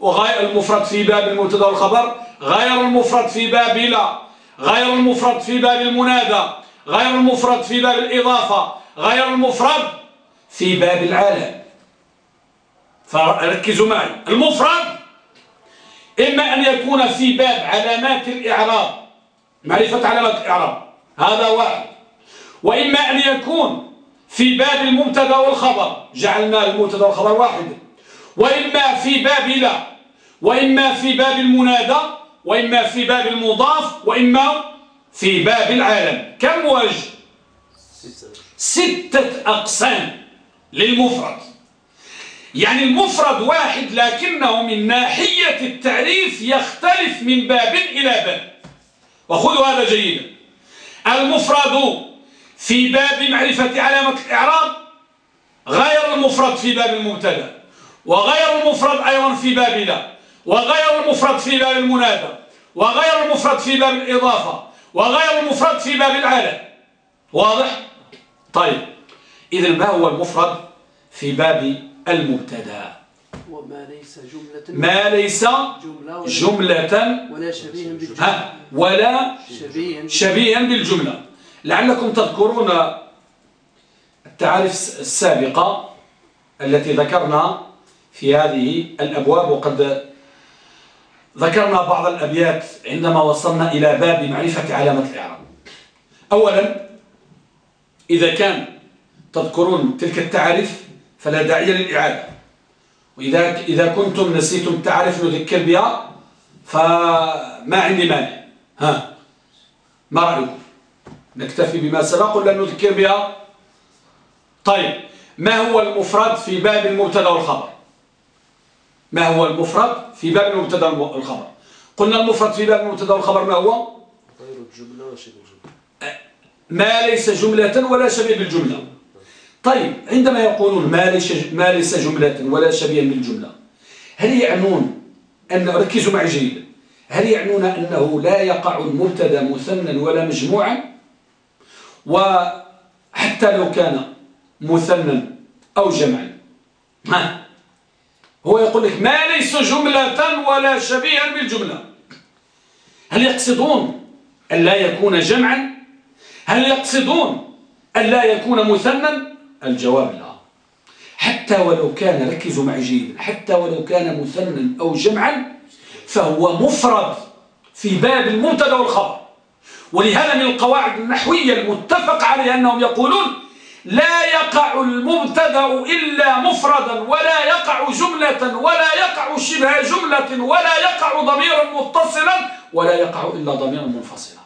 وغير المفرد في باب المبتدا والخبر غير المفرد في باب لا غير المفرد في باب المنادى غير المفرد في باب الإضافة غير المفرد في باب العالم. فركزوا معي. المفرد إما أن يكون في باب علامات الإعراب. معرفة علامات الإعراب. هذا واحد. وإما أن يكون في باب المبتدأ والخبر. جعلنا المبتدأ والخبر واحد. وإما في باب لا. وإما في باب المنادى. وإما في باب المضاف. وإما في باب العالم. كم وجه؟ ستة أقسام للمفرد. يعني المفرد واحد لكنه من ناحية التعريف يختلف من باب إلى باب. وخذوا هذا جيدا. المفرد في باب معرفة علامة الإعراب غير المفرد في باب المبتدأ وغير المفرد أيضا في باب لا وغير المفرد في باب المنادى وغير المفرد في باب الإضافة وغير المفرد في باب العالم واضح؟ طيب. إذا ما هو المفرد في باب المبتدا. وما ليس جملة ما ليس جملة ولا شبيها بالجملة. ولا شبيها بالجملة. لعلكم تذكرون التعارف السابقة التي ذكرنا في هذه الأبواب وقد ذكرنا بعض الأبيات عندما وصلنا إلى باب معرفة علامة الإعراب. أولا إذا كان تذكرون تلك التعارف فلا داعي للإعادة. وإذا إذا كنتم نسيتم التعارف نذكر بها فما عندي مانع. ها؟ ما رأيكم؟ نكتفي بما سبق ولا نذكر بها؟ طيب ما هو المفرد في باب المبتدا والخبر؟ ما هو المفرد في باب المبتدا والخبر؟ قلنا المفرد في باب المبتدا والخبر ما هو؟ غير الجملة وشبه الجملة. ما ليس جملة ولا شبيه بالجملة. طيب عندما يقولون ما ليس ما ليس جملة ولا شبيه بالجملة هل يعنون أن ركزوا معي جيدا هل يعنون أنه لا يقع المبتدأ مثنى ولا مجموعا؟ وحتى لو كان مثنى أو جمعا. ها هو يقول لك ما ليس جملة ولا شبيها بالجملة. هل يقصدون أن لا يكون جمعا؟ هل يقصدون أن لا يكون مثنى؟ الجواب لا. حتى ولو كان ركزوا معي جيدا حتى ولو كان مثنى أو جمعا فهو مفرد في باب المبتدا والخبر. ولهذا من القواعد النحوية المتفق عليها أنهم يقولون لا يقع المبتدا إلا مفردا ولا يقع جملة ولا يقع شبه جملة ولا يقع ضميرا متصلا ولا يقع إلا ضميرا منفصلا.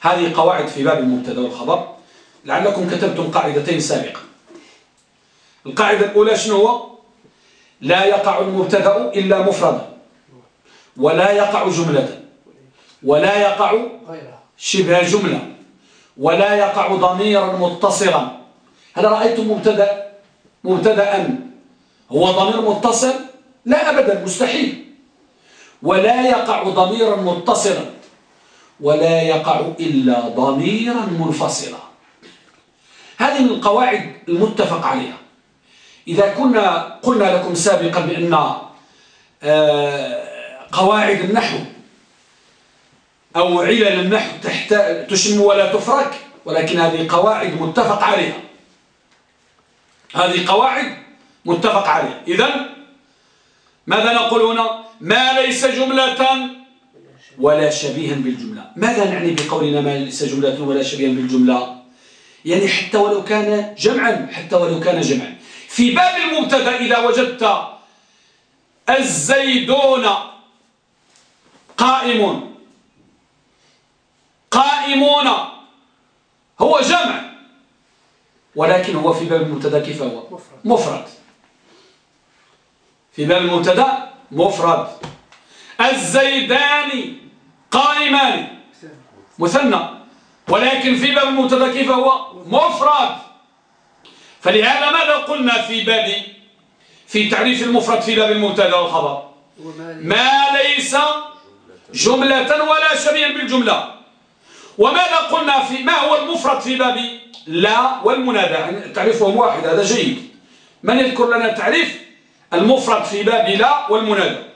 هذه قواعد في باب المبتدا والخبر. لعلكم كتبتم قاعدتين سابقا. القاعدة الأولى شنو هو؟ لا يقع المبتدا إلا مفردا ولا يقع جملة ولا يقع شبه جملة ولا يقع ضميرا متصلا. هل رأيتم مبتدا؟ مبتدا. هو ضمير متصل؟ لا أبدا مستحيل. ولا يقع ضميرا متصلا. ولا يقع إلا ضميرا منفصلا. هذه من القواعد المتفق عليها. إذا كنا قلنا لكم سابقا بأن آه، قواعد النحو أو علل النحو تشم ولا تفرك ولكن هذه قواعد متفق عليها. هذه قواعد متفق عليها. إذا ماذا نقول هنا؟ ما ليس جملة ولا شبيها بالجملة. ماذا نعني بقولنا ما ليس جملة ولا شبيها بالجملة؟ يعني حتى ولو كان جمعا حتى ولو كان جمعا. في باب المبتدأ إذا وجدت الزيدون قائم قائمون هو جمع. ولكن هو في باب المبتدأ كيف هو؟ مفرد. مفرد. في باب المبتدأ مفرد. الزيدان قائمان مثنى. ولكن في باب المبتدا كيف هو؟ مفرد. فلهذا ماذا قلنا في باب في تعريف المفرد في باب المبتدا والخبر؟ ما ليس جملة ولا شبيها بالجملة. وماذا قلنا في ما هو المفرد في باب لا والمنادى؟ يعني تعريفهم واحد هذا جيد. من يذكر لنا تعريف المفرد في باب لا والمنادى؟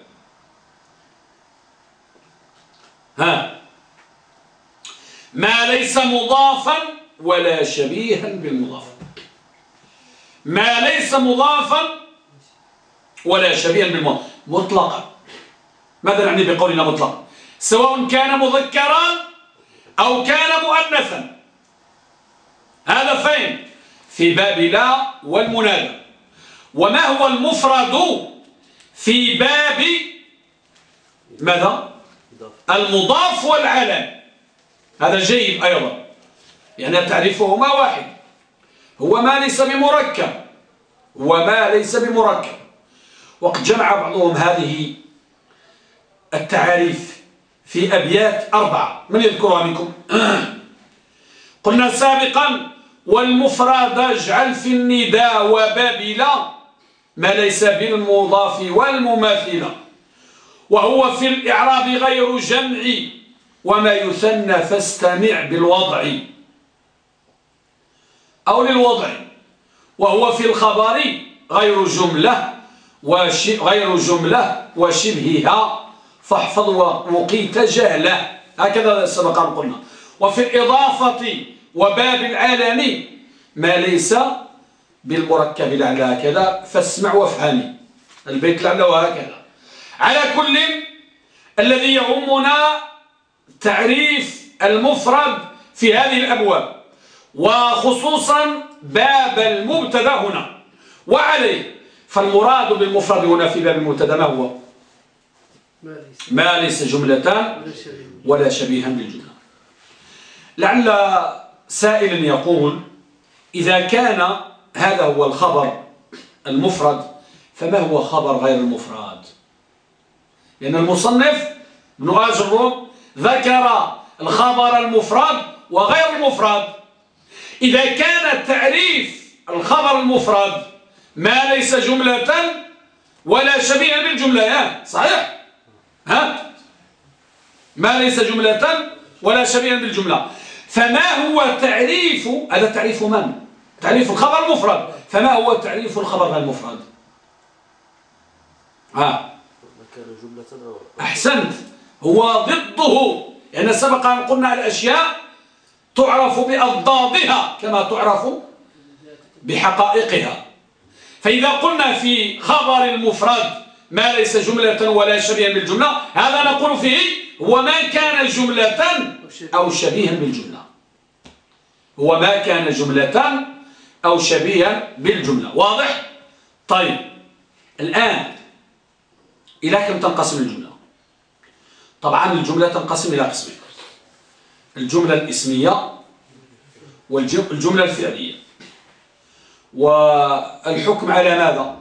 ما ليس مضافا ولا شبيها بالمضاف. ما ليس مضافا ولا شبيها بالمضاف. مطلقا. ماذا نعني بقولنا مطلقا؟ سواء كان مذكرا أو كان مؤنثا. هذا فين؟ في باب لا والمنادى. وما هو المفرد في باب ماذا؟ المضاف والعلم هذا جيد أيضا. يعني تعريفهما واحد. هو ما ليس بمركب. وما ليس بمركب. وقد جمع بعضهم هذه التعاريف في أبيات أربعة. من يذكرها منكم قلنا سابقا والمفرد اجعل في النداء وبابلا ما ليس بالمضاف والمماثلة. وهو في الإعراب غير جمع وما يثنى فاستمع بالوضع. أو للوضع. وهو في الخبر غير جملة غير جملة وشبهها. فاحفظ وقيت جهلة. هكذا سبق أن قلنا. وفي الإضافة وباب العالم ما ليس بالمركب لعل هكذا. فاسمع وافهمي. البيت لعل وهكذا على كل الذي يهمنا تعريف المفرد في هذه الأبواب وخصوصا باب المبتدأ هنا. وعليه فالمراد بالمفرد هنا في باب المبتدأ ما هو؟ ما ليس جملة ولا شبيها بالجملة. لعل سائل يقول إذا كان هذا هو الخبر المفرد فما هو خبر غير المفرد؟ لأن المصنف ابن آجر ذكر الخبر المفرد وغير المفرد. إذا كان تعريف الخبر المفرد ما ليس جملة ولا شبيها بالجملة. صحيح. ها ما ليس جملة ولا شبيها بالجملة. فما هو تعريف هذا تعريف من؟ تعريف الخبر المفرد. فما هو تعريف الخبر المفرد؟ ها. أحسنت. هو ضده. يعني سبق أن قلنا الأشياء تعرف بأضدادها كما تعرف بحقائقها. فإذا قلنا في خبر المفرد ما ليس جملة ولا شبيها بالجملة هذا نقول فيه هو ما كان جملة أو شبيها بالجملة. هو ما كان جملة أو شبيها بالجملة. واضح؟ طيب. الآن إلى كم تنقسم الجملة؟ طبعا الجملة تنقسم إلى قسمين. الجملة الإسمية والجملة الفعلية. والحكم على ماذا؟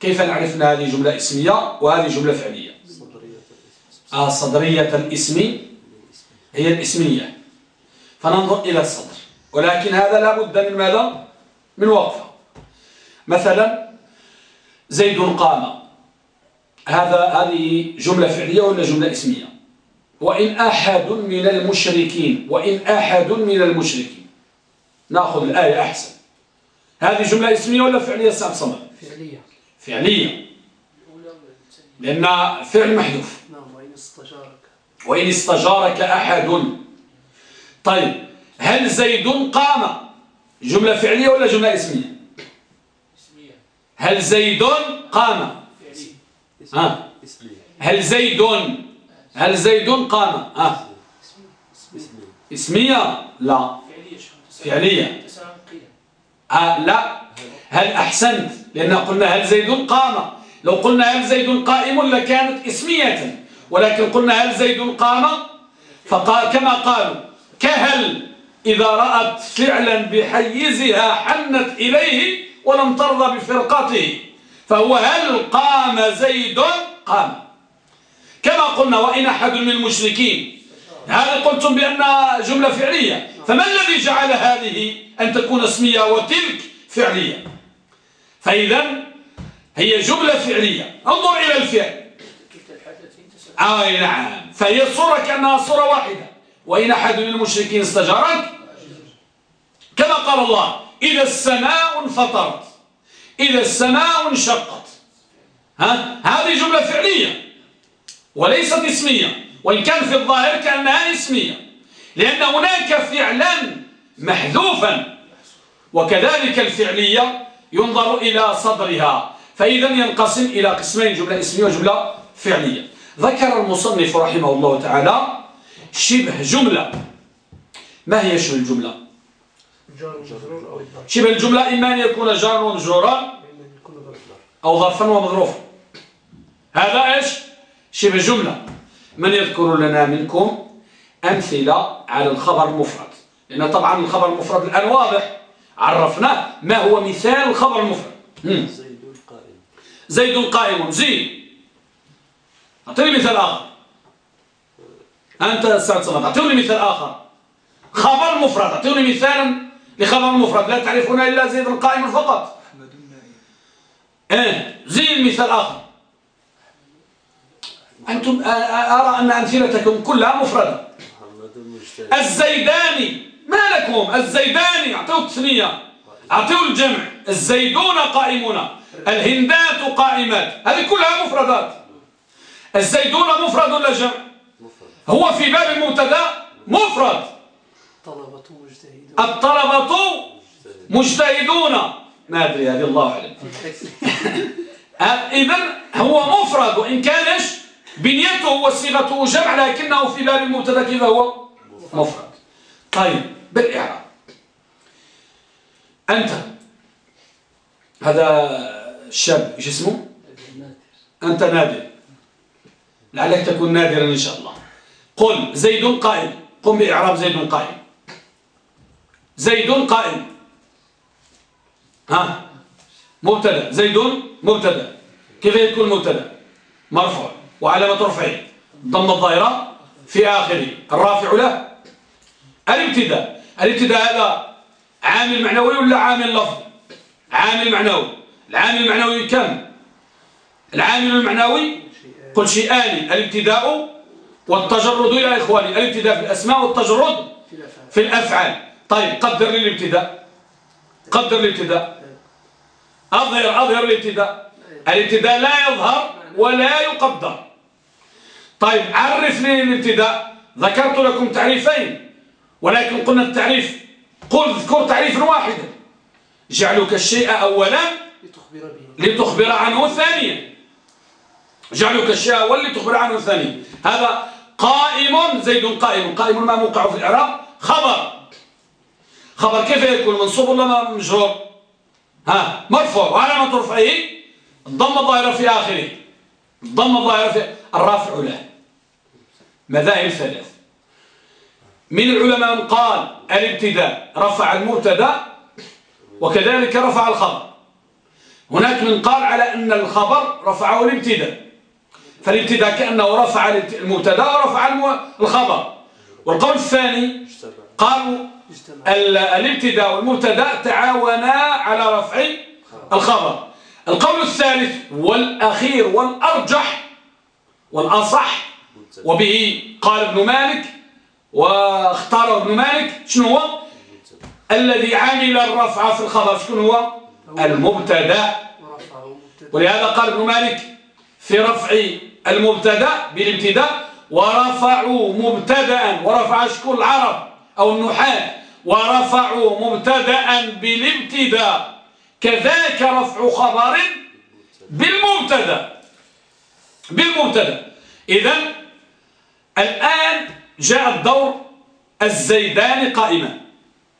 كيف نعرف أن هذه جملة إسمية وهذه جملة فعلية؟ آه صدرية الإسم هي الإسمية. فننظر إلى الصدر. ولكن هذا لا بد من ماذا؟ من وقفة. مثلا زيد قام. هذا هذه جملة فعلية ولا جملة اسمية؟ وإن أحد من المشركين وإن أحد من المشركين. نأخذ الآية أحسن. هذه جملة اسمية ولا فعلية سعد صمد؟ فعلية. فعلية. لأن فعل محذوف. نعم وإن استجارك. وإن استجارك أحد. طيب هل زيد قام؟ جملة فعلية ولا جملة اسمية. هل زيد قام؟ ها؟ هل زيد هل زيد قام؟ ها؟ اسمية؟ لا. فعلية. آه لا. هل أحسنت؟ لأن قلنا هل زيد قام. لو قلنا هل زيد قائم لكانت اسمية. ولكن قلنا هل زيد قام فقال كما قالوا كهل إذا رأت فعلا بحيزها حنت إليه ولم ترضى بفرقته. فهو هل قام زيد؟ قام. كما قلنا وإن أحد من المشركين. هذا قلتم بأن جملة فعلية؟ فما الذي جعل هذه أن تكون اسمية وتلك فعلية؟ فإذا هي جملة فعلية. انظر إلى الفعل. آه نعم. فهي صورة كأنها صورة واحدة. وإن أحد من المشركين استجارك؟ كما قال الله إذا السماء انفطرت. إذا السماء انشقت. ها؟ هذه جملة فعلية. وليست اسمية. وإن كان في الظاهر كأنها اسمية. لأن هناك فعلا محذوفا. وكذلك الفعلية ينظر إلى صدرها. فإذا ينقسم إلى قسمين جملة اسمية وجملة فعلية. ذكر المصنف رحمه الله تعالى شبه جملة. ما هي شبه الجملة؟ شبه الجملة إما أن يكون جار ومجرورا؟ أو ظرفا ومظروفا هذا إيش؟ شبه جملة. من يذكر لنا منكم أمثلة على الخبر المفرد. لأن طبعا الخبر المفرد الآن واضح. عرفناه ما هو مثال الخبر المفرد. زيد قائم زيد قائم زيد. أعطيني مثال آخر. أنت سعد صمد أعطيني مثال آخر. خبر مفرد. أعطيني مثالا لخبر مفرد لا تعرفون إلا زيد قائم فقط. إيه زيد مثال آخر. أنتم أرى أن أمثلتكم كلها مفردة. الزيداني ما لكم؟ الزيداني أعطيه التثنية. أعطيه الجمع. الزيدون قائمون. الهندات قائمات. هذه كلها مفردات. الزيدون مفرد ولا جمع؟ مفرد. هو في باب المبتدا مفرد. الطلبة مجتهد مجتهدون. ما أدري هذه الله أعلم. إذا هو مفرد وإن كان إيش؟ بنيته وصيغته جمع لكنه في باب المبتدا كيف هو؟ مفرد. طيب بالإعراب. أنت. هذا الشاب إيش اسمه؟ أنت نادر. لعلك تكون نادرا إن شاء الله. قل زيد قائم قم بإعراب زيد قائم زيد قائم ها؟ مبتدا. زيد مبتدا. كيف يكون مبتدا؟ مرفوع. وعلامة رفعه. ضم الظاهرة في آخره. الرافع له. الابتداء. الابتداء هذا عامل معنوي ولا عامل لفظي؟ عامل معنوي. العامل المعنوي كم؟ العامل المعنوي قل شيئان. الابتداء والتجرد إلى إخواني. الابتداء في الأسماء والتجرد في الأفعال. طيب قدر لي الابتداء. قدر الابتداء. أظهر أظهر الابتداء. الابتداء لا يظهر ولا يقدر. طيب عرف لي الابتداء. ذكرت لكم تعريفين ولكن قلنا التعريف قل اذكر تعريفا واحدا. جعلك الشيء أولا لتخبر لتخبر عنه ثانيا جعلك الشيء أولا لتخبر عنه ثانيا هذا قائم زيد قائم. قائم ما موقعه في الإعراب؟ خبر. خبر كيف يكون؟ منصوب ولا مجرور؟ ها مرفوع. وعلامة رفعه الضم الظاهرة في آخره. الضم الظاهرة في الرافع له. مذاهب ثلاث من العلماء من قال الابتداء رفع المبتدأ وكذلك رفع الخبر. هناك من قال على أن الخبر رفعه الابتداء. فالابتداء كأنه رفع المبتدا ورفع الخبر. والقول الثاني قالوا الابتداء والمبتدأ تعاونا على رفع الخبر. القول الثالث والأخير والأرجح والأصح وبه قال ابن مالك واختاره ابن مالك شنو هو؟ الذي عمل الرفع في الخبر شنو هو؟ المبتدأ. ولهذا قال ابن مالك في رفع المبتدأ بالابتداء ورفعوا مبتدأ. ورفع شكون؟ العرب. أو النحاة ورفعوا مبتدا بالابتداء. كذاك رفع خبر بالمبتدأ. بالمبتدأ. إذا الآن جاء الدور الزيدان قائما.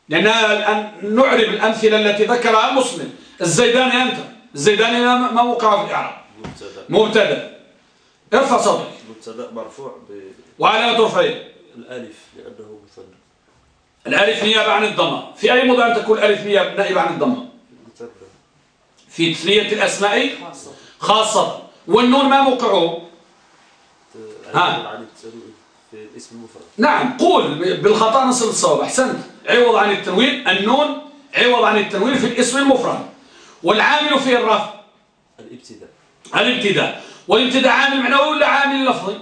لأن الآن نعرب الأمثلة التي ذكرها مسلم. الزيدان أنت. الزيدان ما موقعه في الإعراب. مبتدأ. مبتدأ. ارفع صوتك. مبتدأ مرفوع وعلامة رفعه. بالالف لأنه مثنى الألف نيابة عن الضمة. في أي موضع تكون الألف نيابة نائبة عن الضمة؟ في تثنية الأسماء خاصة. والنون ما موقعه؟ ها. في الاسم المفرد نعم قول بالخطأ نصل الصواب. أحسنت. عوض عن التنوين. النون عوض عن التنوين في الاسم المفرد. والعامل فيه الرفع؟ الابتداء. الابتداء. والابتداء عامل معنوي ولا عامل لفظي؟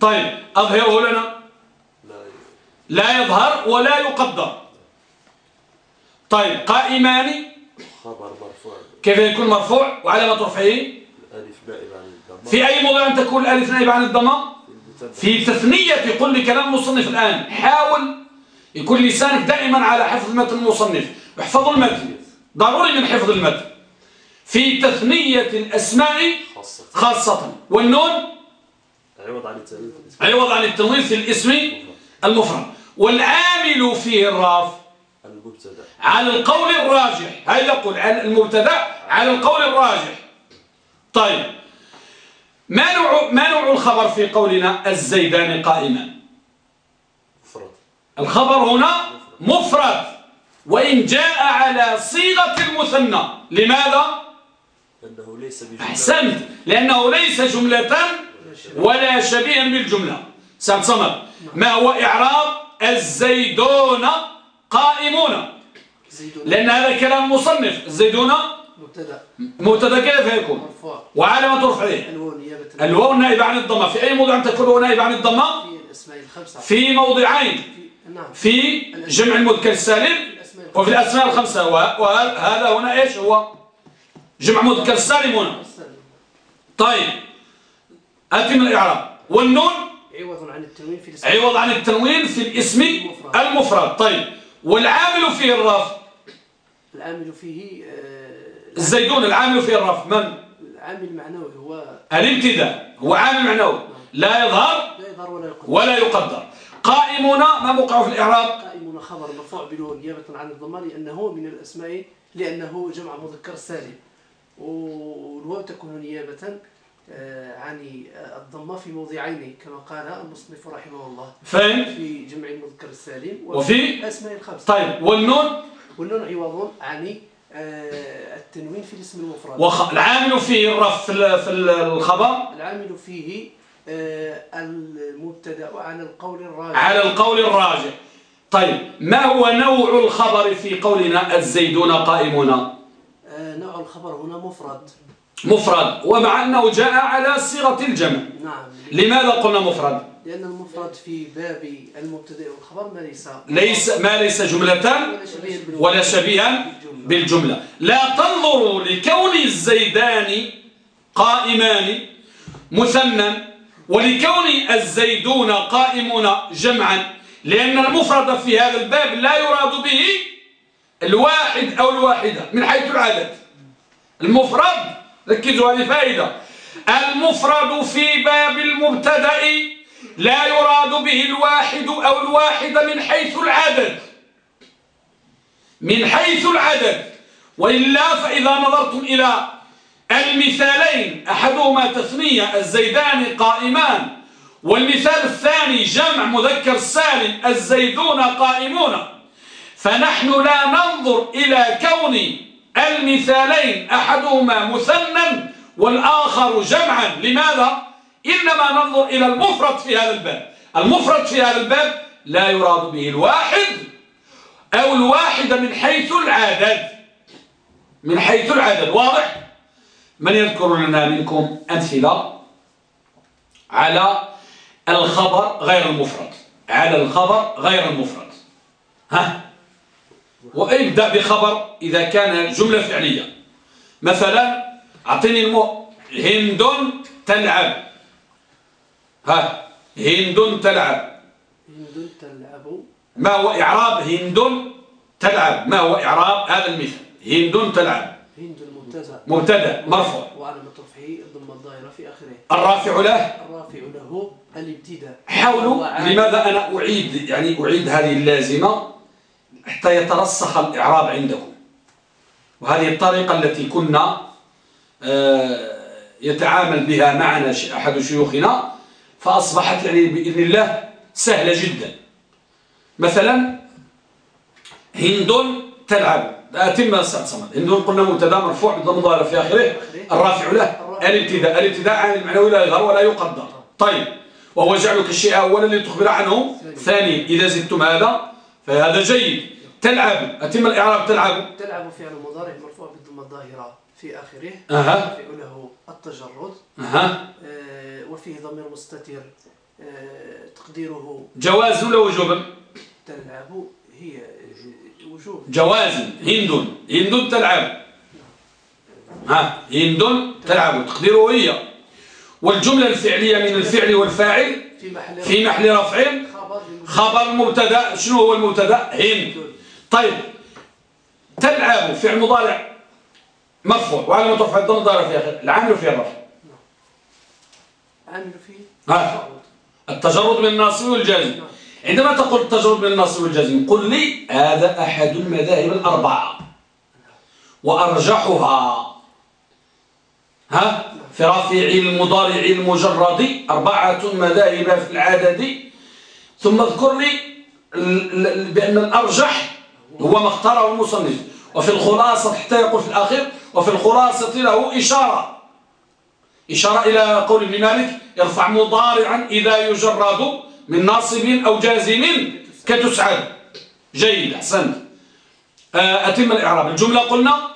طيب أظهره لنا. لا يظهر ولا يقدر. طيب قائمان خبر مرفوع. كيف يكون مرفوع؟ وعلامة رفعه. في أي موضع تكون الألف نائب عن الضمة؟ في تثنية يقول لي كلام مصنف الآن. حاول يكون لسانك دائما على حفظ متن المصنف. احفظوا المتن. ضروري من حفظ المتن. في تثنية الأسماء خاصة. والنون؟ عوض عن التأليف عوض عن التنوين في الاسم المفرد. والعامل فيه الراف المبتدأ. على القول الراجح. هل يقول المبتدأ على القول الراجح. طيب. ما نوع ما نوع الخبر في قولنا الزيدان قائما؟ مفرد. الخبر هنا مفرد. وإن جاء على صيغة المثنى. لماذا؟ أنه ليس بجملة. أحسنت. لأنه ليس جملة ولا شبيها بالجملة. سعد صمد. ما هو إعراب؟ الزيدون قائمون. لأن هذا كلام مصنف. الزيدون مبتدا. مبتدا كيف يكون وعلامة رفعه. الواو نائب عن الضمة. في أي موضع تكون نائب عن الضمة؟ في الأسماء الخمسة. في موضعين. في نعم. جمع المذكر السالم وفي الأسماء الخمسة. وه- وهذا هنا إيش هو؟ جمع مذكر السالم هنا. طيب. أتم الإعراب. والنون عوض عن التنوين في الاسم. عوض عن التنوين في الاسم المفرد. طيب. والعامل فيه الرف العامل فيه آه، الزيدون العامل فيه الرف من؟ العامل المعنوي هو الابتداء. هو عامل معنوي. لا يظهر لا يظهر ولا يقدر. ولا يقدر. قائمون ما موقعه في الإعراب؟ قائم خبر مرفوع بلو نيابة عن الضمان لأنه من الأسماء لأنه جمع مذكر سالم. والواو تكون نيابة آه، عن آه، الضمة في موضعين كما قال المصنف رحمه الله. فهم في جمع المذكر السالم وفي؟ الأسماء الخمسة طيب والنون؟ والنون عوض عن آه، التنوين في الاسم المفرد. وخ... العامل فيه الرف في ال- في ال- الخبر؟ العامل فيه آه، المبتدأ على القول الراجح. على القول الراجح. طيب ما هو نوع الخبر في قولنا الزيدون قائمون؟ آه، نوع الخبر هنا مفرد. مفرد. ومع أنه جاء على صيغة الجمع. نعم. لماذا قلنا مفرد؟ لأن المفرد في باب المبتدا والخبر ما ليس ليس ما ليس جملة ولا شبيه بالجملة. ولا شبيها بالجملة. لا تنظروا لكون الزيدان قائمان مثنى ولكون الزيدون قائمون جمعا. لأن المفرد في هذا الباب لا يراد به الواحد أو الواحدة من حيث العدد. المفرد ركزوا هذه فائدة. المفرد في باب المبتدأ لا يراد به الواحد أو الواحدة من حيث العدد. من حيث العدد. وإلا فإذا نظرتم إلى المثالين أحدهما تثنية الزيدان قائمان. والمثال الثاني جمع مذكر سالم الزيدون قائمون. فنحن لا ننظر إلى كون المثالين أحدهما مثنى والآخر جمعا. لماذا؟ إنما ننظر إلى المفرد في هذا الباب. المفرد في هذا الباب لا يراد به الواحد أو الواحدة من حيث العدد. من حيث العدد. واضح؟ من يذكر لنا منكم أمثلة على الخبر غير المفرد. على الخبر غير المفرد. ها؟ وأبدأ بخبر إذا كان جملة فعلية. مثلا أعطيني المو هند تلعب. ها هند تلعب. هند تلعب. ما هو إعراب هند تلعب؟ ما هو إعراب هذا المثال؟ هند تلعب. هند المبتدا مبتدأ مرفوع. وعلامة رفعه الضمة الظاهرة في آخره. الرافع له. الرافع له الابتداء. حاولوا لماذا أنا أعيد؟ يعني أعيد هذه اللازمة. حتى يترسخ الإعراب عندكم وهذه الطريقة التي كنا آه، يتعامل بها معنا أحد شيوخنا فأصبحت يعني بإذن الله سهلة جدا. مثلا هند تلعب أتم أستاذ صمد هند قلنا مبتدا مرفوع بالضم الظاهر في آخره الرافع له الابتداء الابتداء عن المعنوي لا يظهر ولا يقدر. طيب وهو جعلك الشيء أولا لتخبر عنه. ثانيا إذا زدتم هذا فهذا جيد. تلعب. أتم الإعراب تلعب. تلعب فعل مضارع مرفوع بالضمة الظاهرة في آخره. أها. له التجرد. أها. آه، وفيه ضمير مستتر. آه، تقديره. جواز ولا وجوبا تلعب. هي وجوب. جواز. هند. هند تلعب. ها. هند تلعب. تقديره هي. والجملة الفعلية من الفعل والفاعل في محل في رفع. خبر مبتدأ. شنو هو المبتدأ؟ هند. طيب تلعب فعل مضارع مرفوع. وعلامة رفع الضم ظاهرة في آخر العامل في الرفع عامل فيه ها. التجرد من الناصب والجازم عندما تقول التجرد من الناصب والجازم قل لي هذا أحد المذاهب الأربعة. وأرجحها. ها؟ في رفع المضارع المجرد أربعة مذاهب في العدد. ثم اذكر لي بأن الأرجح هو ما اختاره المصنف. وفي الخلاصة حتى يقول في الأخير وفي الخلاصة له إشارة. إشارة إلى قول ابن مالك يرفع مضارعا إذا يجرد من ناصب أو جازم كتسعد. جيد أحسنت. آه، أتم الإعراب. الجملة قلنا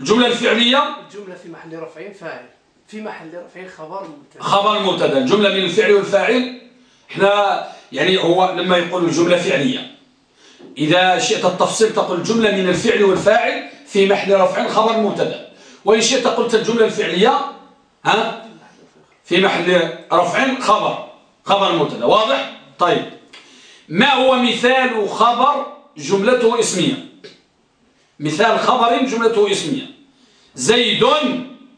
الجملة الفعلية. الجملة في محل رفع فاعل. في محل رفع خبر مبتدأ. خبر المبتدا الجملة من الفعل والفاعل إحنا يعني هو لما يقول الجملة فعلية. إذا شئت التفصيل تقول الجملة من الفعل والفاعل في محل رفع خبر مبتدأ. وإن شئت قلت الجملة الفعلية ها؟ في محل رفع خبر خبر مبتدأ. واضح؟ طيب. ما هو مثال خبر جملته اسمية؟ مثال خبر جملته اسمية. زيد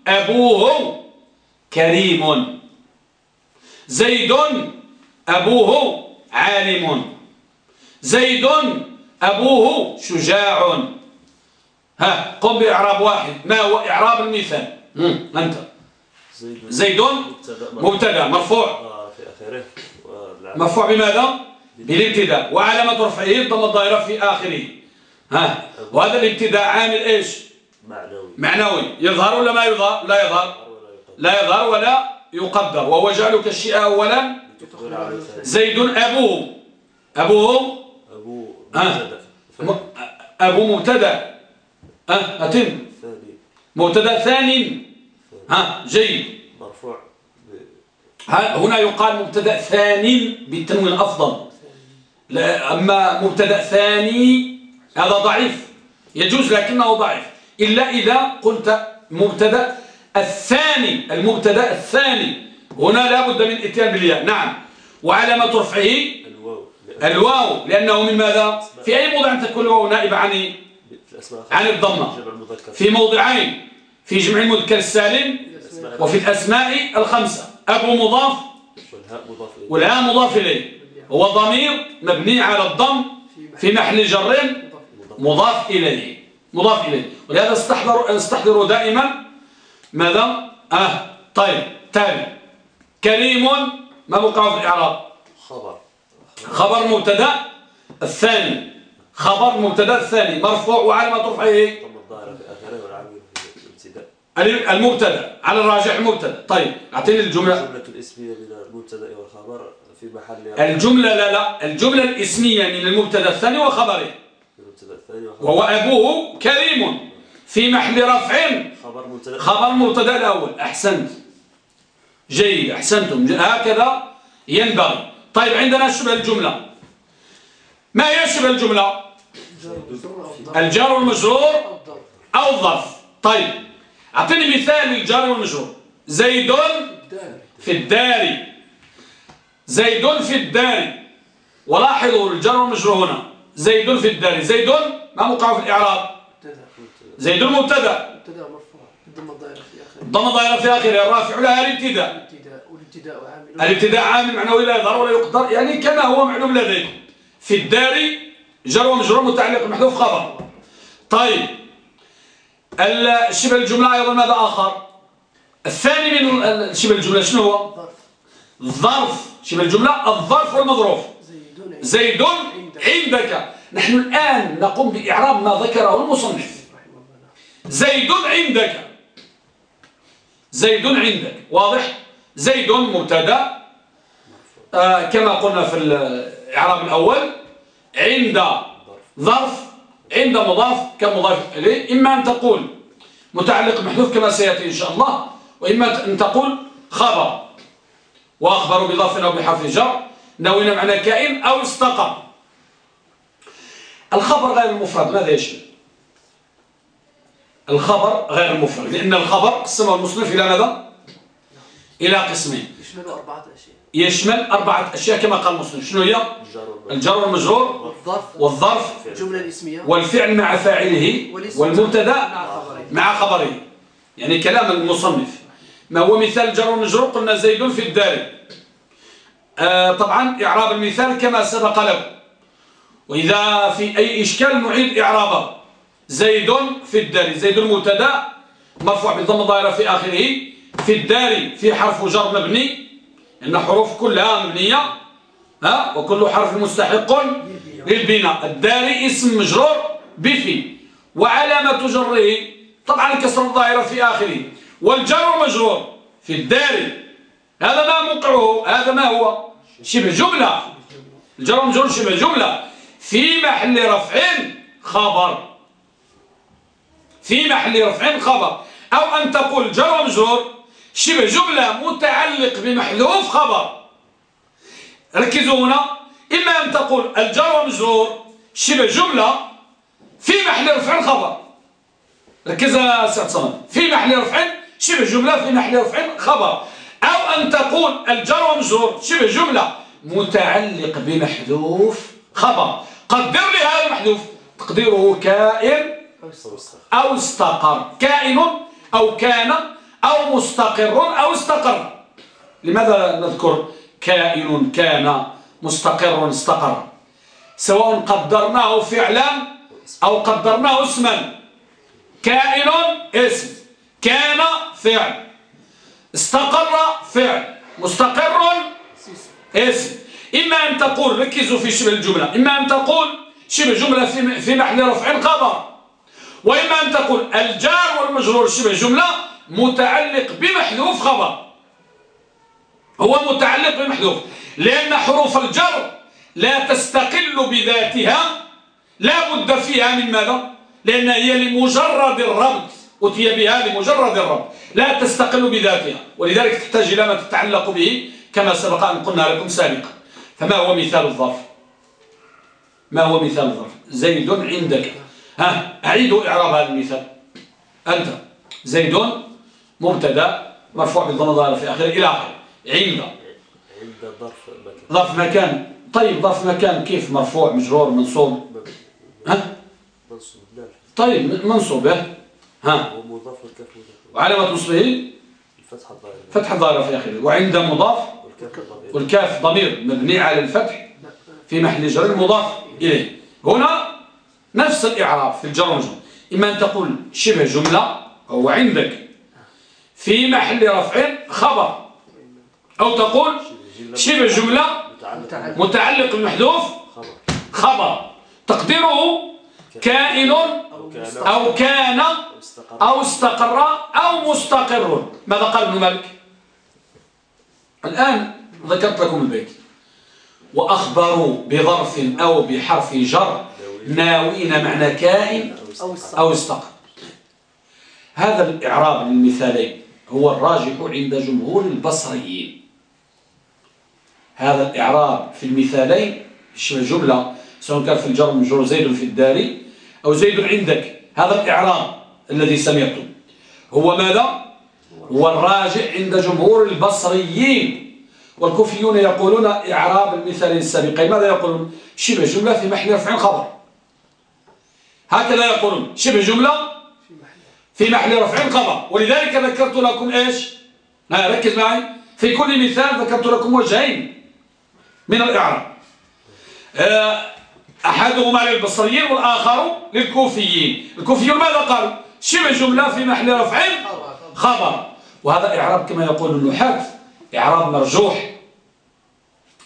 أبوه كريم. زيد أبوه عالم. زيد أبوه شجاع. ها قم بإعراب واحد. ما هو إعراب المثال. أنت. زيد مبتدأ. مرفوع. آه، مرفوع بماذا؟ بالابتداء. وعلامة رفعه الضم الظاهرة في آخره. ها. وهذا الابتداء عامل إيش؟ معنوي. معنوي. يظهر ولا ما يظهر؟ لا يظهر. لا يظهر ولا يقدر. وهو جعلك الشيء أولا؟ زيد أبوه. أبوه أبو. مبتدا أبو مبتدأ. ها؟ أتم. ثاني. مبتدأ ثاني. ها؟ جيد. مرفوع هنا يقال مبتدأ ثاني بالتنوين أفضل لا أما مبتدأ ثاني هذا ضعيف. يجوز لكنه ضعيف. إلا إذا قلت مبتدأ الثاني المبتدأ الثاني. هنا لا بد من اتيان بالياء. نعم. وعلامة رفعه الواو لأن- الواو لأنه من ماذا؟ في أي موضع تكون الواو نائبة عن الأسماء عن الضمة. في موضعين في جمع المذكر السالم وفي الأسماء الخمسة. أبو مضاف والهاء مضاف إليه. هو ضمير مبني على الضم في محل جر مضاف إليه. مضاف إليه. ولهذا استحضروا استحضروا دائما ماذا؟ آه طيب تابع كريم ما موقعه في الإعراب؟ خبر. خبر مبتدا الثاني. خبر مبتدا الثاني. مرفوع وعلامة رفعه الابتداء. المبتدا. على الراجح المبتدا طيب أعطيني الجملة. الجملة الاسمية من المبتدأ والخبر في محل الجملة لا لا. الجملة الاسمية من المبتدا الثاني وخبره وهو أبوه كريم في محل رفع. خبر مبتدأ. خبر المبتدا الأول. أحسنت. جيد. أحسنتم. هكذا ينبغي. طيب عندنا شبه الجملة. ما هي شبه الجملة؟ الجار والمجرور الجار أو الظرف. طيب أعطيني مثال للجار والمجرور. زيد في الدار. زيد في الدار. ولاحظوا الجر والمجرور هنا. زيد في الدار. زيد ما موقعه في الإعراب. زيد مبتدأ. مبتدأ مرفوع. الضم الظاهرة في آخره. ضم ظاهرة في آخره. الرافع لها الابتداء. الابتداء عامل معنوي لا يظهر ولا يقدر يعني كما هو معلوم لديكم في الدار جر ومجرور متعلق محذوف خبر. طيب ال- شبه الجملة أيضا ماذا آخر؟ الثاني من شبه الجملة شنو هو؟ ظرف. الظرف شبه الجملة الظرف والمظروف. زيد عندك. نحن الآن نقوم بإعراب ما ذكره المصنف. الله. زيد عندك. زيد عندك. واضح؟ زيد مبتدا آه كما قلنا في الإعراب الأول عند ظرف عند مضاف كمضاف إليه. إما أن تقول متعلق محذوف كما سيأتي إن شاء الله وإما أن تقول خبر وأخبر بضاف أو بحرف جر نوينا معنى كائن أو استقر. الخبر غير المفرد ماذا يشمل؟ الخبر غير المفرد لأن الخبر قسمه المصنف إلى ماذا؟ إلى قسمين. يشمل أربعة أشياء. يشمل أربعة أشياء كما قال المصنف شنو هي؟ الجر والمجرور. والظرف. والظرف. الجملة الاسمية. والفعل مع فاعله. والمبتدأ مع خبره. مع خبره. يعني كلام المصنف. ما هو مثال جر والمجرور؟ قلنا زيد في الدار. آه طبعا إعراب المثال كما سبق له وإذا في أي إشكال نعيد إعرابه. زيد في الدار. زيد المبتدأ. مرفوع بالضم الظاهرة في آخره. في الدار في حرف جر مبني إن حروف كلها مبنية ها وكل حرف مستحق للبناء. الدار اسم مجرور بفي. وعلامة جره طبعا الكسر الظاهرة في آخره. والجر مجرور في الدار. هذا ما موقعه هذا ما هو؟ شبه جملة. الجر مجرور شبه جملة. في محل رفع خبر. في محل رفع خبر. أو أن تقول جر مجرور شبه جملة متعلق بمحذوف خبر. ركزوا هنا. إما أن تقول الجر مجرور شبه جملة في محل رفع خبر. ركز يا سعد صمد في محل رفع شبه جملة في محل رفع خبر. أو أن تقول الجر مجرور شبه جملة متعلق بمحذوف خبر. قدر لي هذا المحذوف. تقديره كائن أو استقر. كائن أو كان أو مستقر أو استقر. لماذا نذكر كائن كان مستقر استقر؟ سواء قدرناه فعلا أو قدرناه اسما. كائن اسم. كان فعل. استقر فعل. مستقر اسم. إما أن تقول ركزوا في شبه الجملة. إما أن تقول شبه جملة في محل رفع خبر وإما أن تقول الجار والمجرور شبه جملة متعلق بمحذوف خبر هو متعلق بمحذوف. لأن حروف الجر لا تستقل بذاتها لا بد فيها من ماذا؟ لأن هي لمجرد الربط أتي بها لمجرد الربط لا تستقل بذاتها. ولذلك تحتاج إلى ما تتعلق به كما سبق أن قلنا لكم سابقا. فما هو مثال الظرف؟ ما هو مثال الظرف؟ زيد عندك. ها أعيدوا إعراب هذا المثال. أنت زيد مبتدا مرفوع بالضم الظاهر في آخره إلى آخره. عند. عند ظرف مكان. ظرف مكان. طيب ظرف مكان كيف مرفوع مجرور منصوب؟ ها؟ منصوب طيب منصوب ها؟ ومضاف وعلامة نصبه؟ الفتحة الظاهرة. فتح الظاهر في آخره. وعند مضاف؟ والكاف ضمير مبني على الفتح في محل جر مضاف إليه. هنا نفس الإعراب في الجر والمجرور. إما أن تقول شبه جملة أو عندك في محل رفع خبر. أو تقول شبه جملة متعلق المحذوف خبر. تقديره كائن أو كان أو استقر أو مستقر. ماذا قال ابن مالك؟ الآن ذكرت لكم البيت. وأخبروا بظرف أو بحرف جر ناوين معنى كائن أو استقر. هذا الإعراب للمثالين. هو الراجح عند جمهور البصريين. هذا الإعراب في المثالين شبه جملة؟ سواء كان في الجر مجرور زيد في الدار أو زيد عندك. هذا الإعراب الذي سمعته. هو ماذا؟ هو الراجع عند جمهور البصريين. والكوفيون يقولون إعراب المثالين السابقين. ماذا يقولون؟ شبه جملة في محل رفع خبر هكذا يقولون. شبه جملة في محل رفع خبر ولذلك ذكرت لكم إيش؟ ها ركز معي. في كل مثال ذكرت لكم وجهين من الإعراب. آه، أحدهما للبصريين والآخر للكوفيين. الكوفيون ماذا قالوا؟ شبه جملة في محل رفع خبر. وهذا إعراب كما يقول النحاة إعراب مرجوح.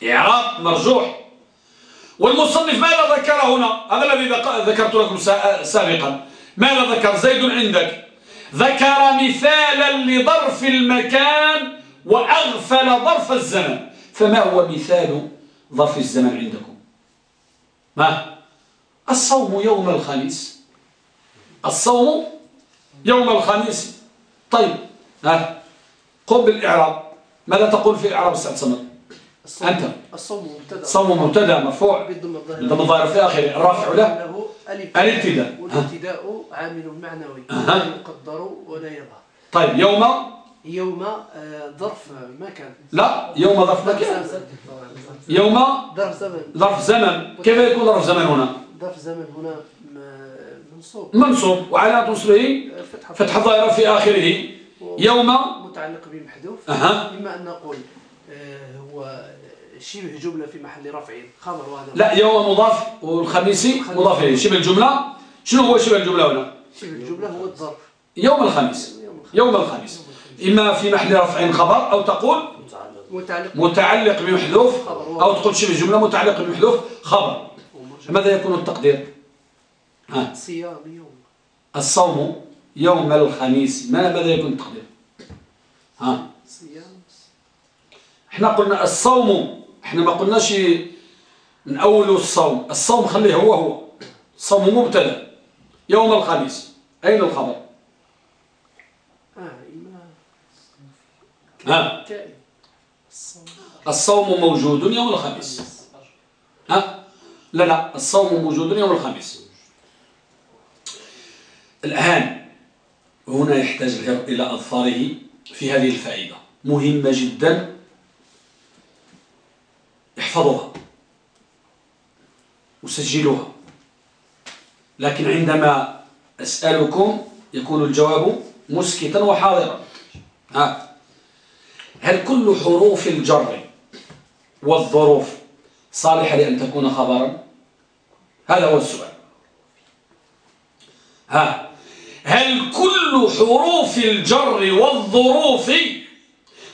إعراب مرجوح. والمصنف ماذا ذكر هنا؟ هذا الذي ذك- ذكرت لكم سا- سابقا. ماذا ذكر زيد عندك؟ ذكر مثالا لظرف المكان وأغفل ظرف الزمن. فما هو مثال ظرف الزمن عندكم؟ ما الصوم يوم الخميس. الصوم يوم الخميس. طيب ها؟ قم بالإعراب. ماذا تقول في إعراب السعد صمد؟ الصوم أنت. الصوم مبتدأ. صوم مبتدأ مرفوع. بالضم الظاهر. في آخره. الرافع له. الابتداء. والابتداء عامل معنوي. لا يقدر ولا يظهر طيب يوم؟ يوم آه، ظرف مكان. لا يوم ظرف مكان. يوم؟ ظرف زمن. ظرف زمن. كيف يكون ظرف زمن هنا؟ ظرف زمن هنا منصوب. منصوب. وعلى نصبه فتح الظاهرة في آخره. يوم؟ متعلق بمحذوف. أه. إما أن نقول آه، هو شبه جملة في محل رفع. خبر وهذا لا يوم مضاف والخميسي مضاف إليه. شبه الجملة؟ شنو هو شبه الجملة هنا؟ شبه الجملة هو الظرف. يوم الخميس. يوم الخميس. إما في محل رفع خبر أو تقول متعلق. متعلق. بمحذوف أو تقول شبه الجملة متعلق بمحذوف خبر. ماذا يكون التقدير؟ ها. صيام يوم. الصوم يوم الخميس. ما ماذا يكون التقدير؟ ها. صيام. إحنا قلنا الصوم إحنا ما قلناش من أول الصوم. الصوم خليه هو هو. الصوم مبتدا يوم الخميس. أين الخبر؟ آه ها؟ الصوم موجود يوم الخميس. ها؟ لا لا. الصوم موجود يوم الخميس. الآن هنا يحتاج الهر إلى أظفاره في هذه الفائدة. مهمة جدا احفظوها. وسجلوها لكن عندما أسألكم يكون الجواب مسكتا وحاضرا. ها. هل كل حروف الجر والظروف صالحة لأن تكون خبرا؟ هذا هو السؤال. ها. هل كل حروف الجر والظروف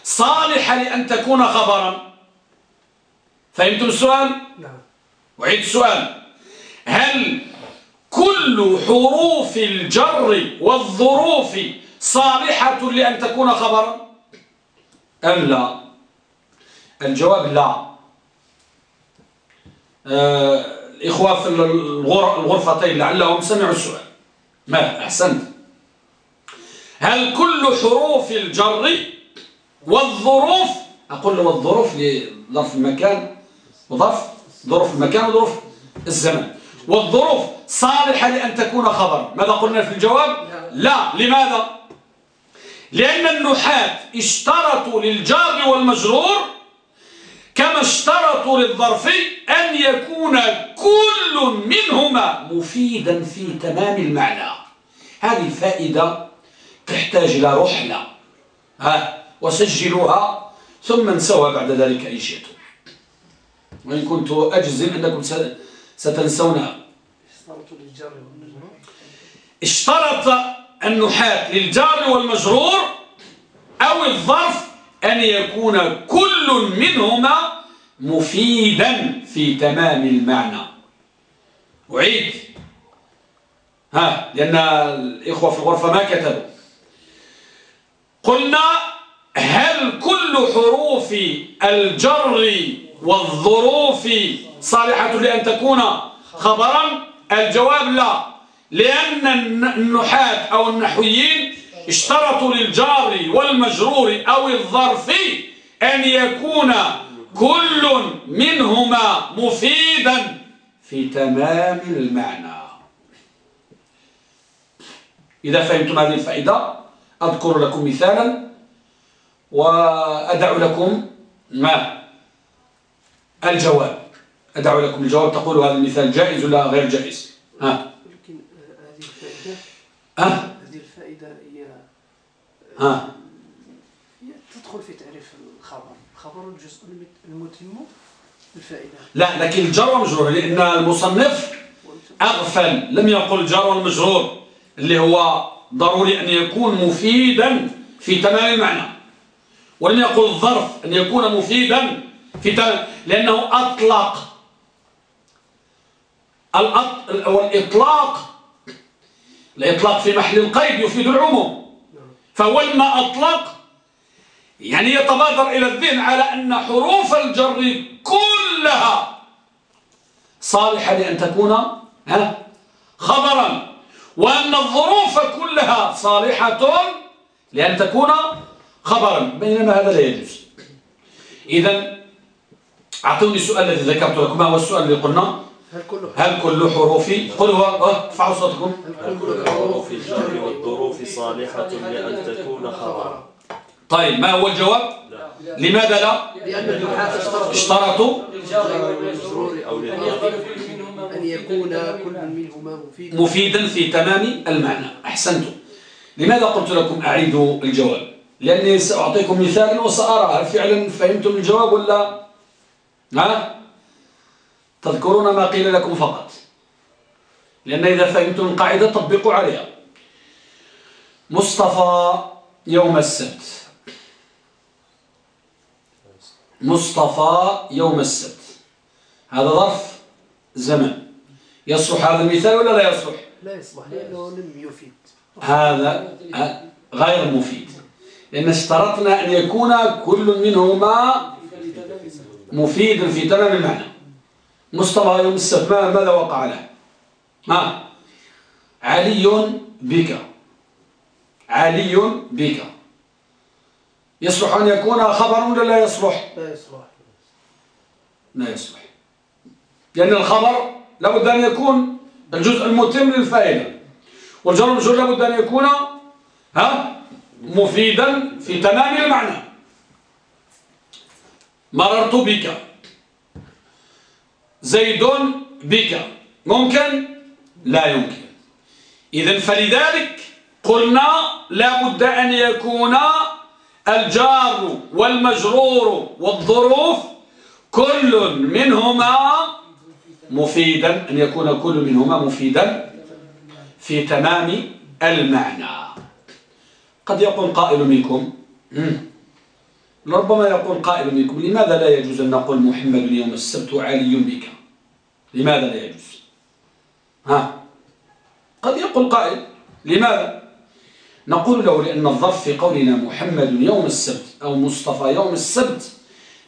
صالحة لأن تكون خبرا؟ فهمتم السؤال؟ نعم. وعيد السؤال. هل كل حروف الجر والظروف صالحة لأن تكون خبرا؟ أم لا؟ الجواب لا. آه الإخوة في الغرفتين لعلهم سمعوا السؤال. ما أحسنت. هل كل حروف الجر والظروف أقول والظروف لظرف المكان؟ وظرف ظروف المكان وظروف الزمن. والظروف صالحة لأن تكون خبر. ماذا قلنا في الجواب؟ لا. لماذا؟ لأن النحاة اشترطوا للجار والمجرور كما اشترطوا للظرف أن يكون كل منهما مفيدا في تمام المعنى. هذه فائدة تحتاج إلى رحلة. ها؟ وسجلوها ثم انسوها بعد ذلك إن شئتم. وإن كنت أجزم أنكم ستنسونها اشترط النحاة للجار والمجرور أو الظرف أن يكون كل منهما مفيدا في تمام المعنى. أعيد. ها لأن الإخوة في الغرفة ما كتبوا. قلنا هل كل حروف الجر والظروف صالحة لأن تكون خبرا؟ الجواب لا. لأن النحاة أو النحويين اشترطوا للجار والمجرور أو الظرف أن يكون كل منهما مفيدا في تمام المعنى. إذا فهمتم هذه الفائدة أذكر لكم مثالا وأدع لكم ما؟ الجواب. أدع لكم الجواب. تقول هذا المثال جائز ولا غير جائز؟ ها. لكن هذه الفائدة. ها. هذه الفائدة هي ها. هي تدخل في تعريف الخبر. خبر الجزء المتم الفائدة. لا لكن الجر والمجرور لأن المصنف أغفل. لم يقل الجر والمجرور اللي هو ضروري أن يكون مفيدا في تمام المعنى. ولم يقل الظرف أن يكون مفيدا في لأنه أطلق. الإطلاق الإطلاق في محل القيد يفيد العموم. فهو لما أطلق يعني يتبادر إلى الذهن على أن حروف الجر كلها صالحة لأن تكون ها خبرا وأن الظروف كلها صالحة لأن تكون خبرا. بينما هذا لا يجوز. إذا أعطوني السؤال الذي ذكرت لكم ما هو السؤال اللي قلنا؟ هل كل هل كل حروف قل هو ارفعوا صوتكم. هل كل حروف؟ الجر والظروف صالحة لأن تكون خبرا طيب ما هو الجواب؟ لا. لماذا لا؟ لأن النحاة اشترطوا. اشترطوا. أو أن يكون كل منهما مفيدا. مفيدا في تمام المعنى. أحسنتم. لماذا قلت لكم أعيدوا الجواب؟ لأني سأعطيكم مثالا وسأرى هل فعلا فهمتم الجواب ولا ها تذكرون ما قيل لكم فقط. لأن إذا فهمتم القاعدة طبقوا عليها. مصطفى يوم السبت. مصطفى يوم السبت. هذا ظرف زمن. يصلح هذا المثال ولا لا يصلح؟ لا يصلح لأنه لم يفيد. هذا غير مفيد. لأن اشترطنا أن يكون كل منهما مفيدا في تمام المعنى. مصطفى يوم السبت ماذا وقع له. ما علي بك. علي بك. يصلح أن يكون خبر ولا لا يصلح؟ لا يصلح. لا يصلح. لأن الخبر لابد أن يكون الجزء المتم للفائدة. والجر والمجرور لابد أن يكون ها؟ مفيدا في تمام المعنى. مررت بك. زيد بك. ممكن؟ لا يمكن. إذا فلذلك قلنا لابد أن يكون الجار والمجرور والظروف كل منهما مفيدا أن يكون كل منهما مفيدا في تمام المعنى. قد يقول قائل منكم ربما يقول قائل منكم لماذا لا يجوز أن نقول محمد يوم السبت وعلي بك؟ لماذا لا يجوز؟ ها؟ قد يقول قائل لماذا؟ نقول له لأن الظرف في قولنا محمد يوم السبت أو مصطفى يوم السبت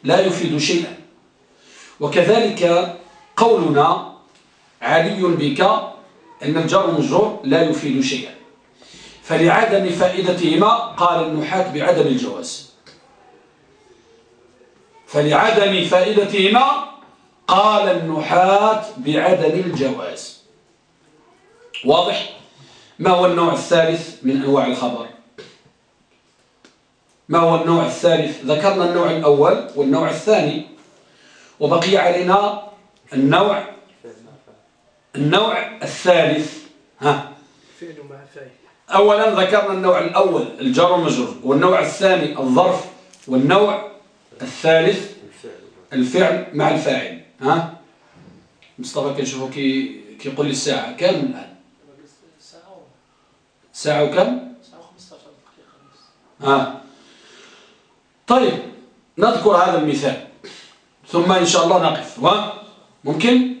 لا يفيد شيئا. وكذلك قولنا علي بك أن الجار المجرور لا يفيد شيئا. فلعدم فائدتهما قال النحاة بعدم الجواز. فلعدم فائدتهما قال النحاة بعدم الجواز. واضح؟ ما هو النوع الثالث من أنواع الخبر؟ ما هو النوع الثالث؟ ذكرنا النوع الأول والنوع الثاني وبقي علينا النوع النوع الثالث. ها؟ أولا ذكرنا النوع الأول الجار والمجرور والنوع الثاني الظرف والنوع الثالث الفعل. مع الفاعل. ها؟ مصطفى كنشوفه كي كيقول لي الساعة. كم الآن؟ ساعة وكم؟ ها؟ طيب نذكر هذا المثال. ثم إن شاء الله نقف. ممكن؟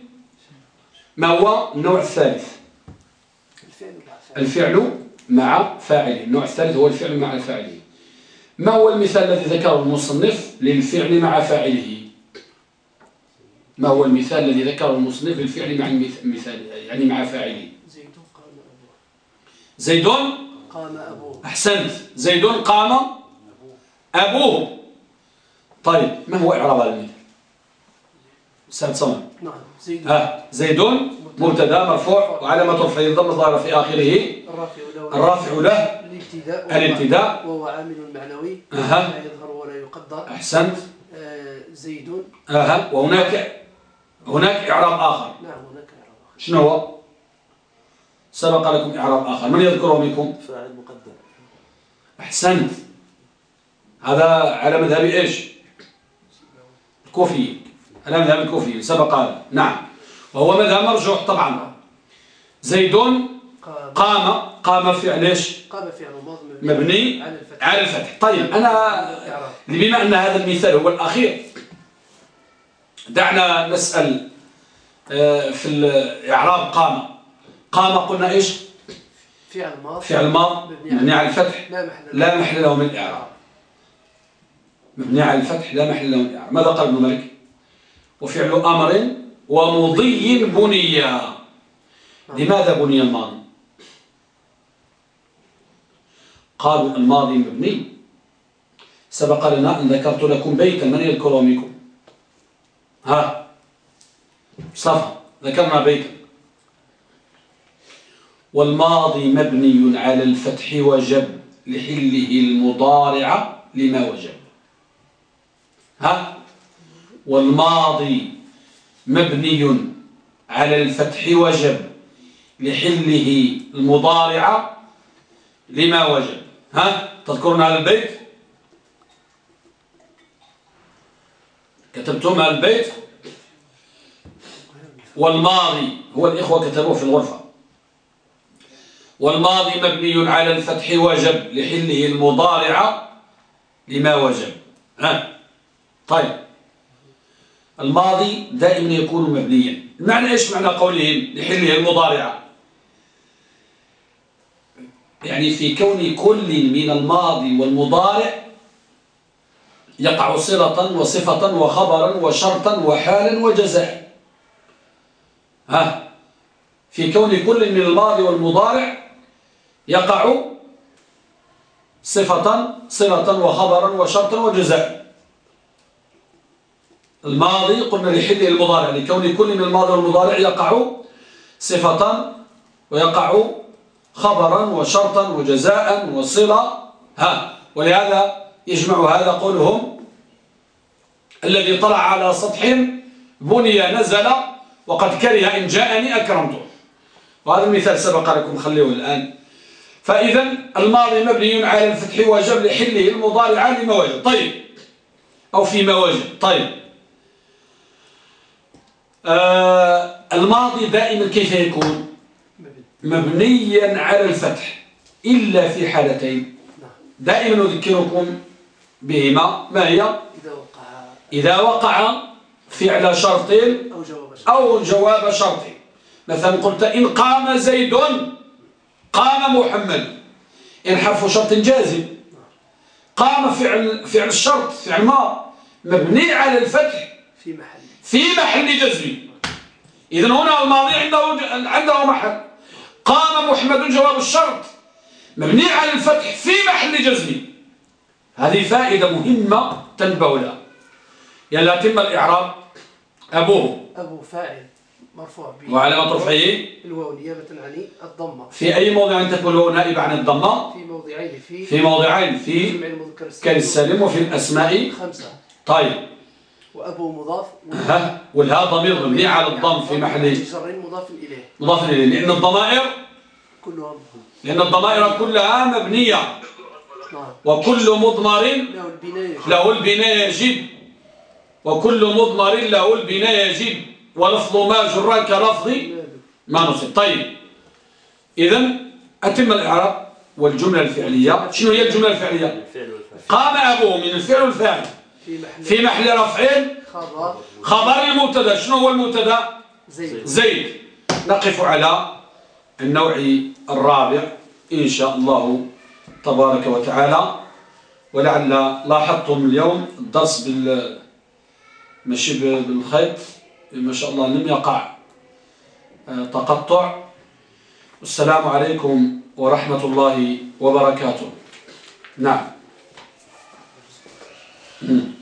ما هو النوع الثالث؟ الفعل مع فاعل. الفعل مع فاعله النوع الثالث هو الفعل مع فاعله ما هو المثال الذي ذكره المصنف للفعل مع فاعله؟ ما هو المثال الذي ذكره المصنف للفعل مع المثال يعني مع فاعله؟ زيد قام أبوه. أحسنت. زيد قام أبوه. طيب ما هو إعراب هذا المثال؟ سعد صمم نعم زيد ها زيد مبتدا مرفوع وعلامة رفعه الضم الظاهرة في آخره. الرافع له. الرافع له. الابتداء وهو- الابتداء. وهو عامل معنوي أها. لا يظهر ولا يقدر. أحسنت. آه، زيد أها. وهناك هناك إعراب آخر. نعم هناك إعراب شنو هو؟ سبق لكم إعراب آخر. من يذكره منكم؟ فاعل مقدر أحسنت. هذا على مذهب إيش؟ الكوفيين. على مذهب الكوفيين. سبق هذا. نعم. وهو مذهب مرجوح طبعا. زيد قام. قام فعل إيش؟ قام فعل ماض مبني على الفتح. على الفتح. طيب أنا. بما أن هذا المثال هو الأخير دعنا نسأل آه، في الإعراب قام. قام قلنا إيش؟ فعل ماض فعل ماض مبني على الفتح. لا محل له. لا محل له من الإعراب مبني على الفتح لا محل له من الإعراب ماذا قال ابن مالك؟ وفعل أمر ومضي بنيا. لماذا بني الماضي؟ قالوا الماضي مبني. سبق لنا أن ذكرت لكم بيتا من يذكره منكم ها؟ صفا ذكرنا بيتا. والماضي مبني على الفتح وجب لحله المضارع لما وجب. ها؟ والماضي مبني على الفتح وجب لحله المضارع لما وجب. ها؟ تذكرون هذا البيت؟ كتبتم هذا البيت؟ والماضي هو الإخوة كتبوه في الغرفة. والماضي مبني على الفتح وجب لحله المضارع لما وجب. ها؟ طيب. الماضي دائما يكون مبنيا. معنى إيش؟ معنى قولهم لحله المضارعة يعني في كون كل من الماضي والمضارع يقع صلة وصفة وخبرا وشرطا وحالا وجزاء. ها؟ في كون كل من الماضي والمضارع يقع صفة صلة وخبرا وشرطا وجزاء. الماضي قلنا لحله المضارع لكون كل من الماضي والمضارع يقع صفة ويقع خبرا وشرطا وجزاء وصلة. ها ولهذا يجمع هذا قولهم. الذي طلع على سطح بني نزل وقد كره إن جاءني أكرمته. وهذا المثال سبق لكم خليه الآن. فإذا الماضي مبني على الفتح وجب لحله المضارع لما وجب. طيب. أو فيما وجب. طيب. آه الماضي دائما كيف يكون؟ مبنيا على الفتح إلا في حالتين. دائما أذكركم بهما. ما هي؟ إذا وقع فعل شرط أو جواب شرط مثلا قلت إن قام زيد قام محمد. إن حرف شرط جازم. قام فعل فعل الشرط فعل ما؟ مبني على الفتح. في محل. في محل جزم إذا هنا الماضي عنده عنده محل. قام محمد جواب الشرط. مبني على الفتح في محل جزم. هذه فائدة مهمة تنبه لها. يلا تم الإعراب. أبوه. أبو فاعل مرفوع به وعلامة رفعه الواو نيابة عن الضمة. في أي موضع تكون له نائب عن الضمة؟ في موضعين في في موضعين في جمع المذكر السالم. وفي الأسماء خمسة. طيب. وأبو مضاف ها؟ والها ضمير مبني على الضم في محل جر مضاف إليه. مضاف إليه. لأن الضمائر كلهم. لأن الضمائر كلها مبنية. نعم. وكل مضمر له البناية له البناء يجب. وكل مضمر له البناء يجب. ولفظ ما جر كلفظ ما نصب. طيب. إذا أتم الإعراب والجملة الفعلية. شنو هي الجملة الفعلية؟ الفعل والفاعل. قام أبوه من الفعل والفاعل. في محل رفع خبر. المبتدا. شنو هو المبتدا؟ زيد. زيد. نقف على النوع الرابع إن شاء الله تبارك وتعالى. ولعل لاحظتم اليوم الدرس بال ماشي بالخيط. ما شاء الله لم يقع آه، تقطع. والسلام عليكم ورحمة الله وبركاته. نعم. Mm.